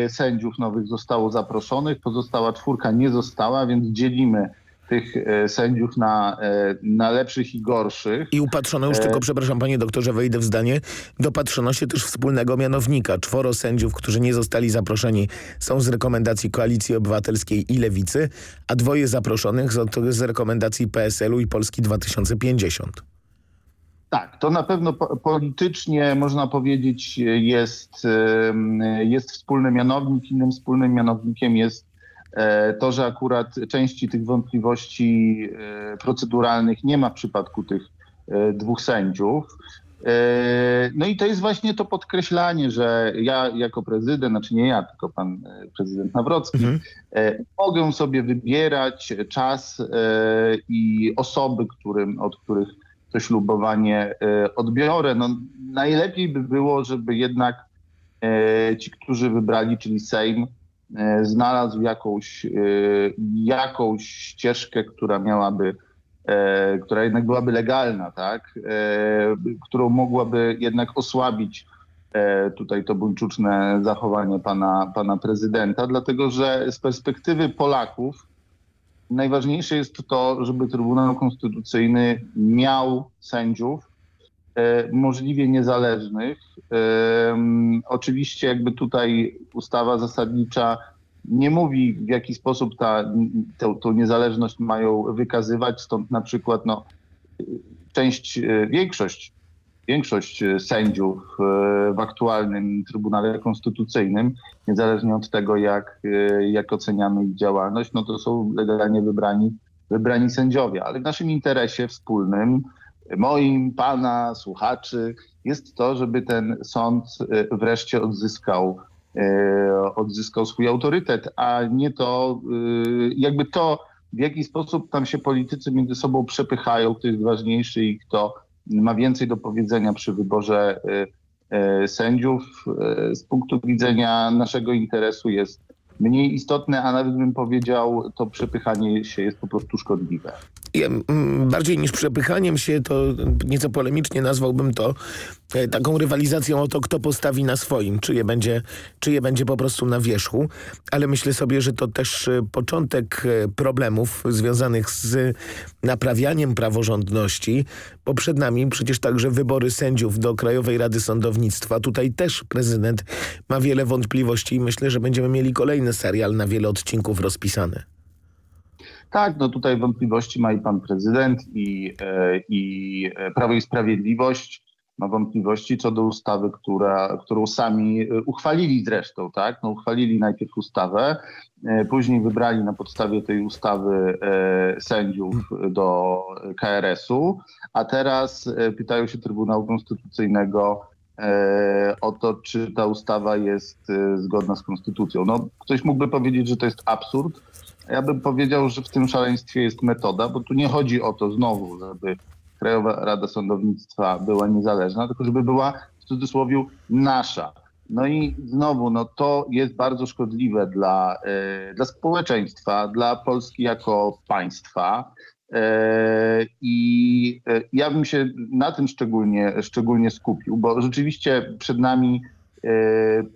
y, sędziów nowych zostało zaproszonych, pozostała czwórka nie została, więc dzielimy tych e, sędziów na, e, na lepszych i gorszych. I upatrzono już, tylko przepraszam panie doktorze, wejdę w zdanie, dopatrzono się też wspólnego mianownika. Czworo sędziów, którzy nie zostali zaproszeni są z rekomendacji Koalicji Obywatelskiej i Lewicy, a dwoje zaproszonych z, z rekomendacji PSL-u i Polski 2050. Tak, to na pewno politycznie można powiedzieć jest, jest wspólny mianownik. Innym wspólnym mianownikiem jest E, to, że akurat części tych wątpliwości e, proceduralnych nie ma w przypadku tych e, dwóch sędziów, E, No i to jest właśnie to podkreślanie, że ja jako prezydent, znaczy nie ja, tylko pan e, prezydent Nawrocki, e, mogę sobie wybierać czas e, i osoby, którym, od których to ślubowanie e, odbiorę. No, najlepiej by było, żeby jednak e, ci, którzy wybrali, czyli Sejm, e, znalazł jakąś, e, jakąś ścieżkę, która miałaby e, która jednak byłaby legalna, tak? E, którą mogłaby jednak osłabić e, tutaj to buńczuczne zachowanie pana, pana prezydenta, dlatego że z perspektywy Polaków najważniejsze jest to, żeby Trybunał Konstytucyjny miał sędziów e, możliwie niezależnych. Em, Oczywiście jakby tutaj ustawa zasadnicza nie mówi w jaki sposób ta, tę, tą niezależność mają wykazywać, stąd na przykład no, część, e, większość, większość e, sędziów e, w aktualnym Trybunale Konstytucyjnym, niezależnie od tego jak, e, jak oceniamy ich działalność, no to są legalnie wybrani, wybrani sędziowie. Ale w naszym interesie wspólnym, moim, pana, słuchaczy, jest to, żeby ten sąd e, wreszcie odzyskał e, odzyskał swój autorytet, a nie to, e, jakby to, w jaki sposób tam się politycy między sobą przepychają, kto jest ważniejszy i kto ma więcej do powiedzenia przy wyborze sędziów, z punktu widzenia naszego interesu jest mniej istotne, a nawet bym powiedział, to przepychanie się jest po prostu szkodliwe. Ja, mm, bardziej niż przepychaniem się, to nieco polemicznie nazwałbym to e, taką rywalizacją o to, kto postawi na swoim, czyje będzie, czyje będzie po prostu na wierzchu, ale myślę sobie, że to też e, początek e, problemów związanych z naprawianiem praworządności, bo przed nami przecież także wybory sędziów do Krajowej Rady Sądownictwa. Tutaj też prezydent ma wiele wątpliwości i myślę, że będziemy mieli kolejny serial na wiele odcinków rozpisany. Tak, no tutaj wątpliwości ma i pan prezydent i, e, i e, Prawo i Sprawiedliwość ma wątpliwości co do ustawy, która, którą sami e, uchwalili zresztą, tak? No, uchwalili najpierw ustawę, e, później wybrali na podstawie tej ustawy e, sędziów do KRS-u, a teraz pytają się Trybunału Konstytucyjnego o to, czy ta ustawa jest zgodna z konstytucją. No, ktoś mógłby powiedzieć, że to jest absurd, ja bym powiedział, że w tym szaleństwie jest metoda, bo tu nie chodzi o to znowu, żeby Krajowa Rada Sądownictwa była niezależna, tylko żeby była w cudzysłowie nasza. No i znowu, no to jest bardzo szkodliwe dla, e, dla społeczeństwa, dla Polski jako państwa. E, I e, ja bym się na tym szczególnie, szczególnie skupił, bo rzeczywiście przed nami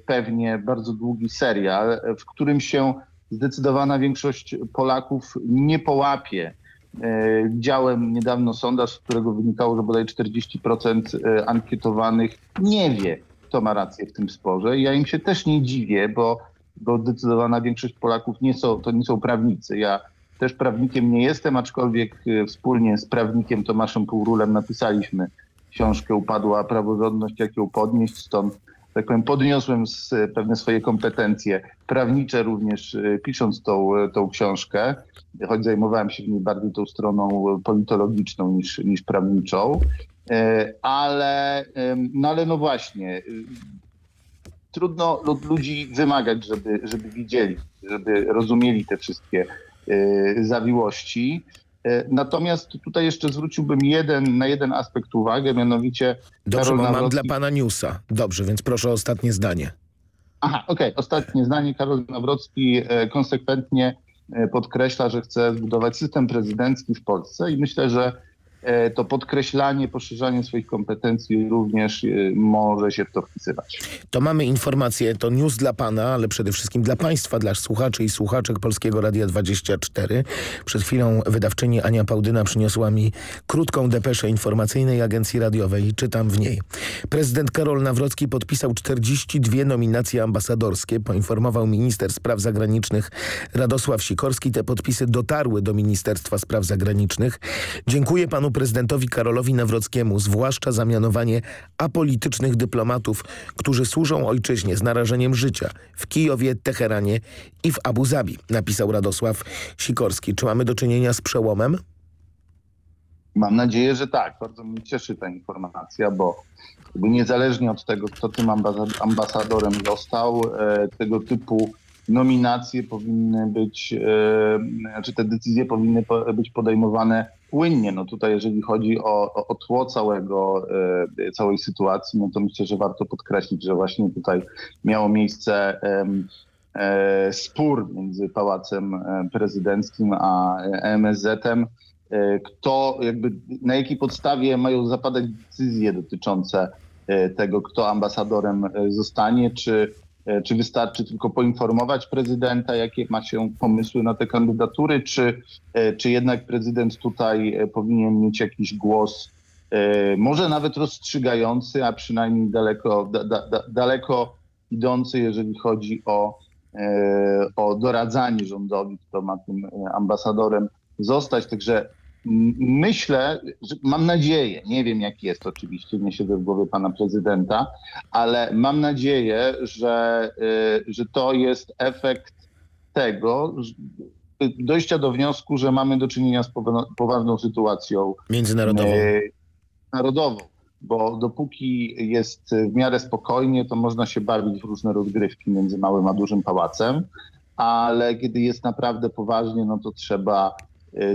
pewnie bardzo długi serial, w którym się zdecydowana większość Polaków nie połapie. E, Widziałem niedawno sondaż, z którego wynikało, że bodaj 40% e, ankietowanych nie wie, kto ma rację w tym sporze. Ja im się też nie dziwię, bo, bo zdecydowana większość Polaków nie są, to nie są prawnicy. Ja też prawnikiem nie jestem, aczkolwiek e, wspólnie z prawnikiem Tomaszem Półrulem napisaliśmy książkę Upadła praworządność, jak ją podnieść, stąd tak powiem, podniosłem pewne swoje kompetencje prawnicze również e, pisząc tą, e, tą książkę, choć zajmowałem się w niej bardziej tą stroną politologiczną niż, niż prawniczą. E, Ale, no ale no właśnie, y, trudno od ludzi wymagać, żeby, żeby widzieli, żeby rozumieli te wszystkie y, zawiłości. E, Natomiast tutaj jeszcze zwróciłbym jeden, na jeden aspekt uwagę, mianowicie Dobrze, Karol bo mam Nawrocki- dla pana newsa. Dobrze, więc proszę o ostatnie zdanie. Aha, okej. Ostatnie zdanie. Karol Nawrocki e, konsekwentnie e, podkreśla, że chce zbudować system prezydencki w Polsce i myślę, że to podkreślanie, poszerzanie swoich kompetencji również e, może się w to wpisywać. To mamy informację, to news dla pana, ale przede wszystkim dla państwa, dla słuchaczy i słuchaczek Polskiego Radia 24. Przed chwilą wydawczyni Ania Pałdyna przyniosła mi krótką depeszę informacyjnej agencji radiowej. Czytam w niej. Prezydent Karol Nawrocki podpisał 42 nominacje ambasadorskie. Poinformował minister spraw zagranicznych Radosław Sikorski. Te podpisy dotarły do Ministerstwa Spraw Zagranicznych. Dziękuję panu prezydentowi Karolowi Nawrockiemu, zwłaszcza za mianowanie apolitycznych dyplomatów, którzy służą ojczyźnie z narażeniem życia w Kijowie, Teheranie i w Abu Zabi, napisał Radosław Sikorski. Czy mamy do czynienia z przełomem? Mam nadzieję, że tak. Bardzo mnie cieszy ta informacja, bo niezależnie od tego, kto tym ambasa- ambasadorem został, e, tego typu nominacje powinny być, e, znaczy te decyzje powinny po, być podejmowane płynnie. No tutaj jeżeli chodzi o, o, o tło całego, e, całej sytuacji, no to myślę, że warto podkreślić, że właśnie tutaj miało miejsce e, spór między Pałacem e, Prezydenckim a MSZ-em. E, Kto, jakby, na jakiej podstawie mają zapadać decyzje dotyczące e, tego, kto ambasadorem e, zostanie, czy, e, czy wystarczy tylko poinformować prezydenta, jakie ma się pomysły na te kandydatury, czy, e, czy jednak prezydent tutaj e, powinien mieć jakiś głos, e, może nawet rozstrzygający, a przynajmniej daleko, da, da, da, daleko idący, jeżeli chodzi o, e, o doradzanie rządowi, kto ma tym e, ambasadorem zostać. Także myślę, że mam nadzieję, nie wiem jak jest oczywiście, nie siedzę w głowie pana prezydenta, ale mam nadzieję, że, y, że to jest efekt tego, że- dojścia do wniosku, że mamy do czynienia z powa- poważną sytuacją Międzynarodową. e, narodową. Bo dopóki jest w miarę spokojnie, to można się bawić w różne rozgrywki między małym a dużym pałacem, ale kiedy jest naprawdę poważnie, no to trzeba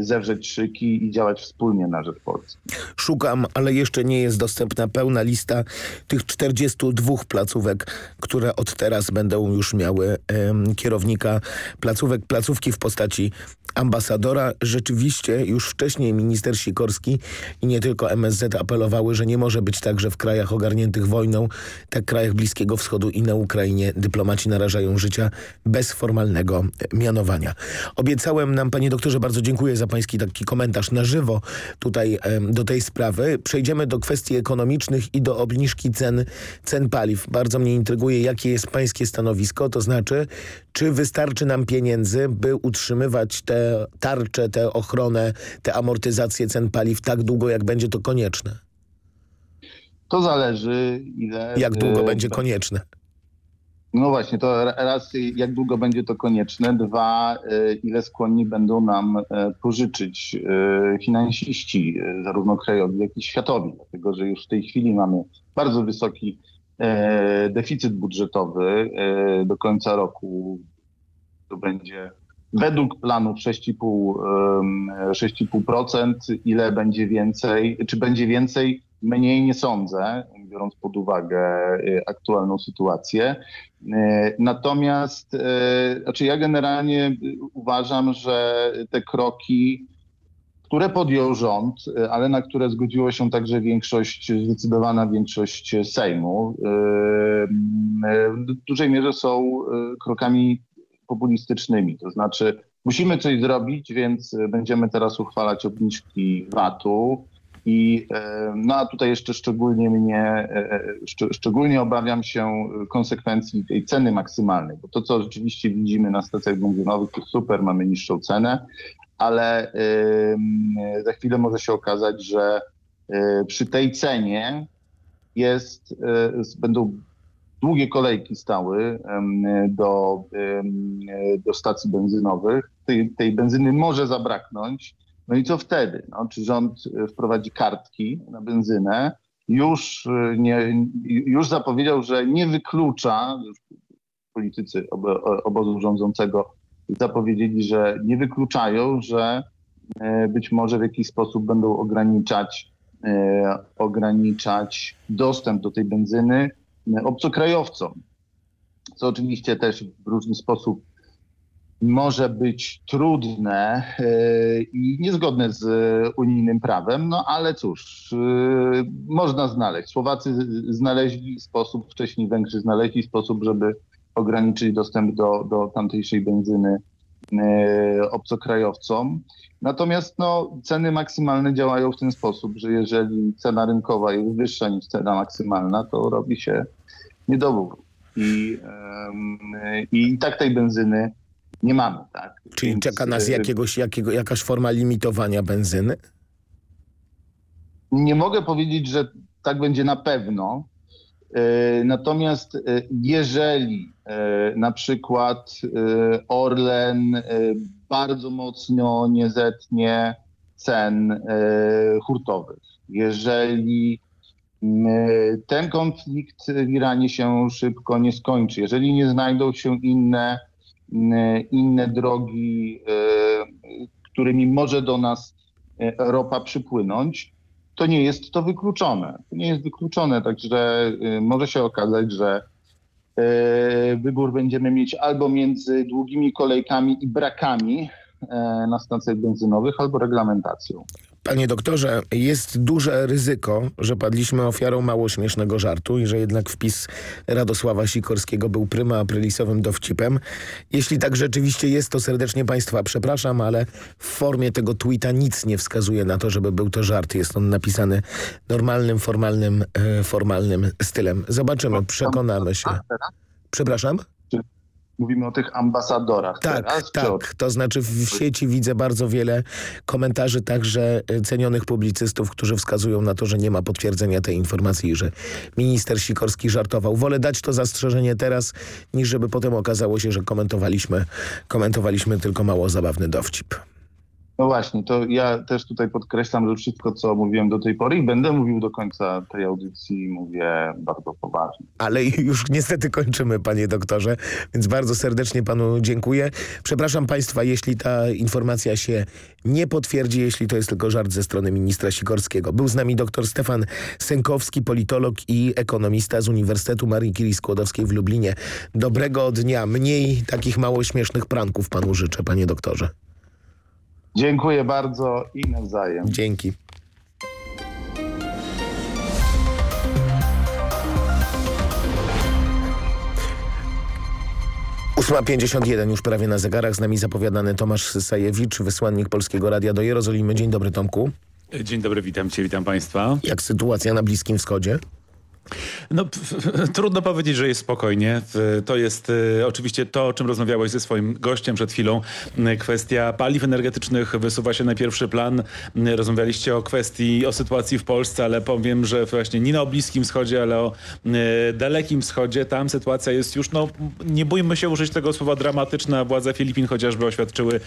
zewrzeć szyki i działać wspólnie na rzecz Polski. Szukam, ale jeszcze nie jest dostępna pełna lista tych 42 placówek, które od teraz będą już miały kierownika placówek, placówki w postaci ambasadora. Rzeczywiście już wcześniej minister Sikorski i nie tylko MSZ apelowały, że nie może być tak, że w krajach ogarniętych wojną, tak krajach Bliskiego Wschodu i na Ukrainie dyplomaci narażają życia bez formalnego mianowania. Obiecałem nam, panie doktorze, bardzo dziękuję za pański taki komentarz na żywo tutaj do tej sprawy. Przejdziemy do kwestii ekonomicznych i do obniżki cen, cen paliw. Bardzo mnie intryguje, jakie jest pańskie stanowisko, to znaczy, czy wystarczy nam pieniędzy, by utrzymywać te tarcze, tę ochronę, tę amortyzację cen paliw tak długo, jak będzie to konieczne? To zależy, ile. Jak długo e, będzie konieczne? No właśnie, to ra- raz jak długo będzie to konieczne, dwa e, ile skłonni będą nam e, pożyczyć e, finansiści, e, zarówno krajowi, jak i światowi, dlatego że już w tej chwili mamy bardzo wysoki e, deficyt budżetowy e, do końca roku. To będzie według planów 6,5%, em, 6,5%. Ile będzie więcej, czy będzie więcej? Mniej nie sądzę, biorąc pod uwagę e, aktualną sytuację. E, Natomiast e, znaczy ja generalnie uważam, że te kroki, które podjął rząd, ale na które zgodziło się także większość, zdecydowana większość Sejmu, w dużej mierze są krokami populistycznymi. To znaczy musimy coś zrobić, więc będziemy teraz uchwalać obniżki VAT-u. I e, no a tutaj jeszcze szczególnie mnie, e, szcz- szczególnie obawiam się konsekwencji tej ceny maksymalnej, bo to co rzeczywiście widzimy na stacjach benzynowych to super, mamy niższą cenę, ale za chwilę może się okazać, że e, przy tej cenie jest, będą długie kolejki stały do, do stacji benzynowych. Tej, tej benzyny może zabraknąć. No i co wtedy? No, czy rząd e, wprowadzi kartki na benzynę? Już, e, nie, już zapowiedział, że nie wyklucza, politycy obo, obozu rządzącego zapowiedzieli, że nie wykluczają, że e, być może w jakiś sposób będą ograniczać, ograniczać dostęp do tej benzyny obcokrajowcom. Co oczywiście też w różny sposób może być trudne e, i niezgodne z e, unijnym prawem, no ale cóż, e, można znaleźć. Słowacy znaleźli sposób, wcześniej Węgrzy znaleźli sposób, żeby ograniczyć dostęp do, do tamtejszej benzyny obcokrajowcom. Natomiast no, ceny maksymalne działają w ten sposób, że jeżeli cena rynkowa jest wyższa niż cena maksymalna, to robi się niedobór. I, i tak tej benzyny nie mamy. Tak? Czyli Więc, czeka nas e, jakiegoś, jakiego, jakaś forma limitowania benzyny? Nie mogę powiedzieć, że tak będzie na pewno. E, Natomiast e, jeżeli na przykład Orlen bardzo mocno nie zetnie cen hurtowych. Jeżeli ten konflikt w Iranie się szybko nie skończy, jeżeli nie znajdą się inne, inne drogi, e, którymi może do nas e, ropa przypłynąć, to nie jest to wykluczone. To nie jest wykluczone, także może się okazać, że wybór będziemy mieć albo między długimi kolejkami i brakami na stacjach benzynowych, albo reglamentacją. Panie doktorze, jest duże ryzyko, że padliśmy ofiarą mało śmiesznego żartu i że jednak wpis Radosława Sikorskiego był pryma aprilisowym dowcipem. Jeśli tak rzeczywiście jest, to serdecznie Państwa przepraszam, ale w formie tego tweeta nic nie wskazuje na to, żeby był to żart. Jest on napisany normalnym, formalnym, e, formalnym stylem. Zobaczymy, przekonamy się. Przepraszam? Mówimy o tych ambasadorach Tak, teraz? tak. To znaczy w sieci widzę bardzo wiele komentarzy także y, cenionych publicystów, którzy wskazują na to, że nie ma potwierdzenia tej informacji, że minister Sikorski żartował. Wolę dać to zastrzeżenie teraz, niż żeby potem okazało się, że komentowaliśmy, komentowaliśmy tylko mało zabawny dowcip. No właśnie, to ja też tutaj podkreślam, że wszystko, co mówiłem do tej pory i będę mówił do końca tej audycji, mówię bardzo poważnie. Ale już niestety kończymy, panie doktorze, więc bardzo serdecznie panu dziękuję. Przepraszam państwa, jeśli ta informacja się nie potwierdzi, jeśli to jest tylko żart ze strony ministra Sikorskiego. Był z nami dr Stefan Sękowski, politolog i ekonomista z Uniwersytetu Marii Curie Skłodowskiej w Lublinie. Dobrego dnia, mniej takich mało śmiesznych pranków panu życzę, panie doktorze. Dziękuję bardzo i nawzajem. Dzięki. Ósma pięćdziesiąt jeden już prawie na zegarach. Z nami zapowiadany Tomasz Sajewicz, wysłannik Polskiego Radia do Jerozolimy. Dzień dobry Tomku. Dzień dobry, witam cię, witam państwa. Jak sytuacja na Bliskim Wschodzie? No, trudno powiedzieć, że jest spokojnie. To jest e, oczywiście to, o czym rozmawiałeś ze swoim gościem przed chwilą. Kwestia paliw energetycznych wysuwa się na pierwszy plan. Rozmawialiście o kwestii, o sytuacji w Polsce, ale powiem, że właśnie nie na Bliskim Wschodzie, ale o Dalekim Wschodzie. Tam sytuacja jest już, no nie bójmy się użyć tego słowa dramatyczna. Władze Filipin chociażby oświadczyły,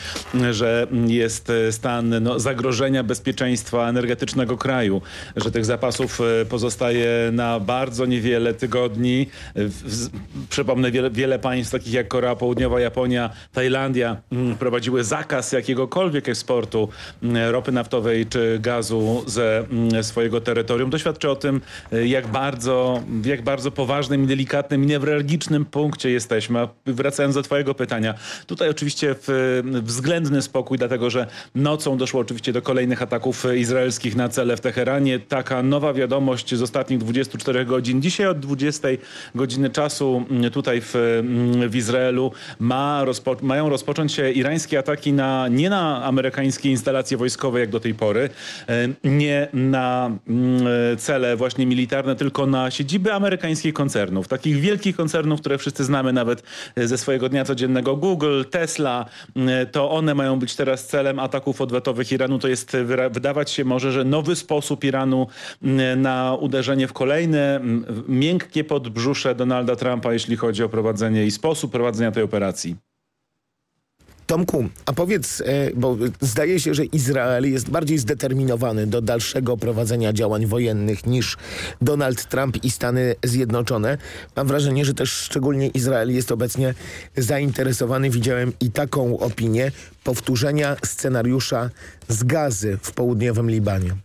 że jest e, stan no, zagrożenia bezpieczeństwa energetycznego kraju, że tych zapasów e, pozostaje na bardzo niewiele tygodni. W- w- Przypomnę, wiele, wiele państw takich jak Korea Południowa, Japonia, Tajlandia mm, wprowadziły zakaz jakiegokolwiek eksportu mm, ropy naftowej czy gazu ze mm, swojego terytorium. Doświadczy o tym, y, jak bardzo, w jak bardzo poważnym delikatnym i newralgicznym punkcie jesteśmy. A Wracając do twojego pytania, tutaj oczywiście w, względny spokój, dlatego że nocą doszło oczywiście do kolejnych ataków izraelskich na cele w Teheranie. Taka nowa wiadomość z ostatnich 24 godzin. Dzisiaj od 20 godziny czasu mm, tutaj w, mm, w Izraelu ma rozpo, mają rozpocząć się irańskie ataki na, nie na amerykańskie instalacje wojskowe jak do tej pory, e, nie na mm, e, cele właśnie militarne, tylko na siedziby amerykańskich koncernów. Takich wielkich koncernów, które wszyscy znamy nawet e, ze swojego dnia codziennego. Google, Tesla, to one mają być teraz celem ataków odwetowych Iranu. To jest wydawać się może, że nowy sposób Iranu na uderzenie w kolejne miękkie podbrzusze Donalda Trumpa, jeśli chodzi o prowadzenie i sposób prowadzenia tej operacji. Tomku, a powiedz, e, bo zdaje się, że Izrael jest bardziej zdeterminowany do dalszego prowadzenia działań wojennych niż Donald Trump i Stany Zjednoczone. Mam wrażenie, że też szczególnie Izrael jest obecnie zainteresowany, widziałem i taką opinię, powtórzenia scenariusza z gazy w południowym Libanie.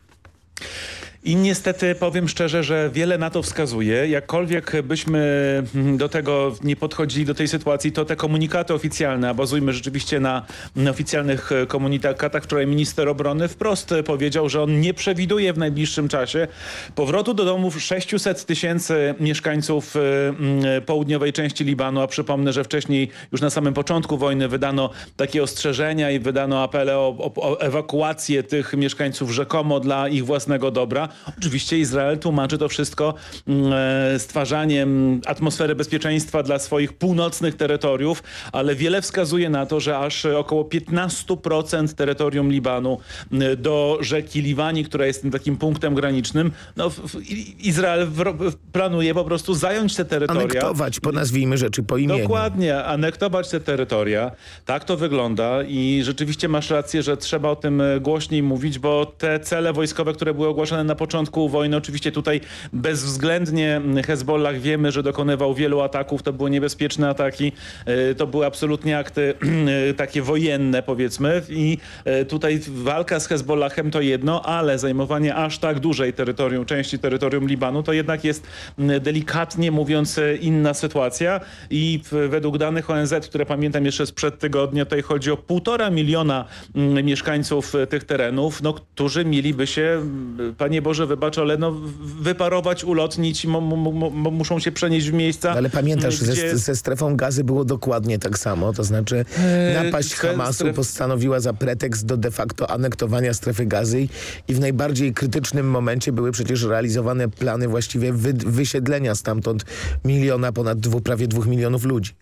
I niestety powiem szczerze, że wiele na to wskazuje. Jakkolwiek byśmy mm, do tego nie podchodzili, do tej sytuacji, to te komunikaty oficjalne, a bazujmy rzeczywiście na oficjalnych e, komunikatach. Wczoraj minister obrony wprost powiedział, że on nie przewiduje w najbliższym czasie powrotu do domów 600 tysięcy mieszkańców e, mm, południowej części Libanu, a przypomnę, że wcześniej już na samym początku wojny wydano takie ostrzeżenia i wydano apele o, o, o ewakuację tych mieszkańców rzekomo dla ich własnego dobra. Oczywiście Izrael tłumaczy to wszystko mm, e, stwarzaniem atmosfery bezpieczeństwa dla swoich północnych terytoriów, ale wiele wskazuje na to, że aż około 15% terytorium Libanu mm, do rzeki Liwani, która jest tym takim punktem granicznym, no, Izrael planuje po prostu zająć te terytoria. Anektować, po nazwijmy rzeczy po imieniu. Dokładnie, anektować te terytoria. Tak to wygląda i rzeczywiście masz rację, że trzeba o tym e, głośniej mówić, bo te cele wojskowe, które były ogłaszane na początku wojny, oczywiście tutaj bezwzględnie Hezbollah wiemy, że dokonywał wielu ataków, to były niebezpieczne ataki, e, to były absolutnie akty e, takie wojenne powiedzmy. I e, tutaj walka z Hezbollahem to jedno, ale zajmowanie aż tak dużej terytorium, części terytorium Libanu to jednak jest m, delikatnie mówiąc inna sytuacja. I według danych ONZ, które pamiętam jeszcze sprzed tygodnia, tutaj chodzi o półtora miliona mm, mieszkańców tych terenów, no, którzy mieliby się, mm, Panie Boże wybacz, ale no, wyparować, ulotnić, muszą się przenieść w miejsca, Ale pamiętasz, mm, ze, ze strefą gazy było dokładnie tak samo. To znaczy Eee, napaść te Hamasu stref- postanowiła za pretekst do de facto anektowania strefy gazy i- i w najbardziej krytycznym momencie były przecież realizowane plany właściwie wy, wysiedlenia stamtąd miliona, ponad dwu, prawie dwóch milionów ludzi.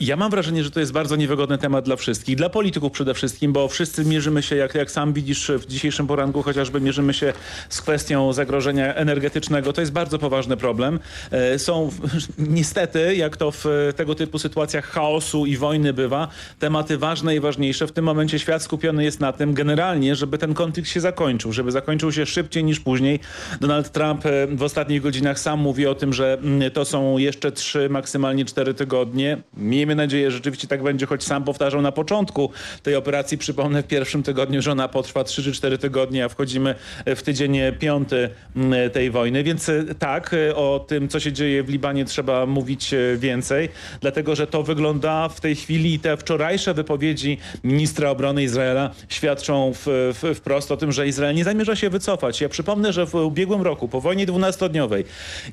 Ja mam wrażenie, że to jest bardzo niewygodny temat dla wszystkich, dla polityków przede wszystkim, bo wszyscy mierzymy się, jak, jak sam widzisz w dzisiejszym poranku chociażby, mierzymy się z kwestią zagrożenia energetycznego. To jest bardzo poważny problem. E, Są niestety, jak to w e, tego typu sytuacjach chaosu i wojny bywa, tematy ważne i ważniejsze. W tym momencie świat skupiony jest na tym generalnie, żeby ten konflikt się zakończył, żeby zakończył się szybciej niż później. Donald Trump e, w ostatnich godzinach sam mówi o tym, że mm, to są jeszcze trzy, maksymalnie cztery tygodnie. Miejmy nadzieję, że rzeczywiście tak będzie, choć sam powtarzał na początku tej operacji, przypomnę w pierwszym tygodniu, że ona potrwa trzy czy cztery tygodnie, a wchodzimy w tydzień piąty mm, tej wojny. Więc e, tak, e, o tym, co się dzieje w Libanie trzeba mówić e, więcej, dlatego, że to wygląda w tej chwili te wczorajsze wypowiedzi ministra obrony Izraela świadczą w, w, wprost o tym, że Izrael nie zamierza się wycofać. Ja przypomnę, że w ubiegłym roku, po wojnie dwunastodniowej,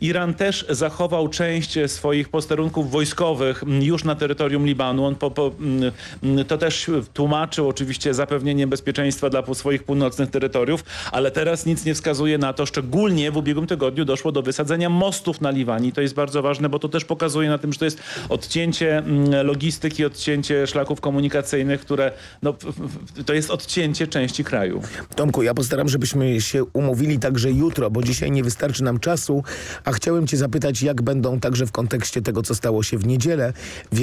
Iran też zachował część swoich posterunków wojskowych już na terytorium Libanu. On po, po, mm, mm, to też tłumaczył oczywiście zapewnienie bezpieczeństwa dla swoich północnych terytoriów, ale teraz nic nie wskazuje na to, szczególnie w ubiegłym tygodniu doszło do wysadzenia mostów na Liwanii. To jest bardzo ważne, bo to też pokazuje na tym, że to jest odcięcie mm, logistyki, odcięcie szlaków komunikacyjnych, które no, to jest odcięcie części kraju. Tomku, ja postaram, żebyśmy się umówili także jutro, bo dzisiaj nie wystarczy nam czasu, a chciałem cię zapytać, jak będą także w kontekście tego, co stało się w niedzielę w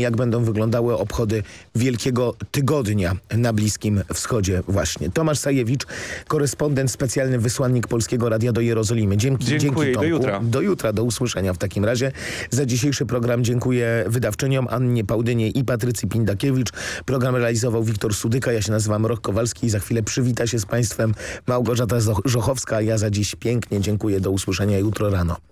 jak będą wyglądały obchody Wielkiego Tygodnia na Bliskim Wschodzie właśnie. Tomasz Sajewicz, korespondent, specjalny wysłannik Polskiego Radia do Jerozolimy. Dzięki, Dziękuję dzięki do Tomku. jutra. Do jutra, do usłyszenia w takim razie. Za dzisiejszy program dziękuję wydawczyniom Annie Pałdynie i Patrycji Pindakiewicz. Program realizował Wiktor Sudyka, ja się nazywam Rok Kowalski i za chwilę przywita się z Państwem Małgorzata Żochowska. Ja za dziś pięknie dziękuję. Do usłyszenia jutro rano.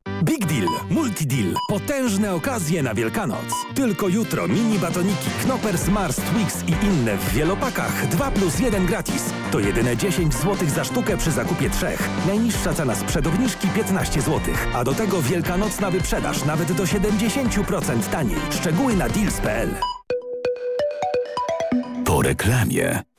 Big Deal, Multi Deal. Potężne okazje na Wielkanoc. Tylko jutro mini batoniki Knoppers, Mars, Twix i inne w wielopakach 2 plus 1 gratis. To jedyne 10 zł za sztukę przy zakupie trzech. Najniższa cena sprzed obniżki 15 zł. A do tego wielkanocna wyprzedaż nawet do 70% taniej. Szczegóły na deals.pl Po reklamie.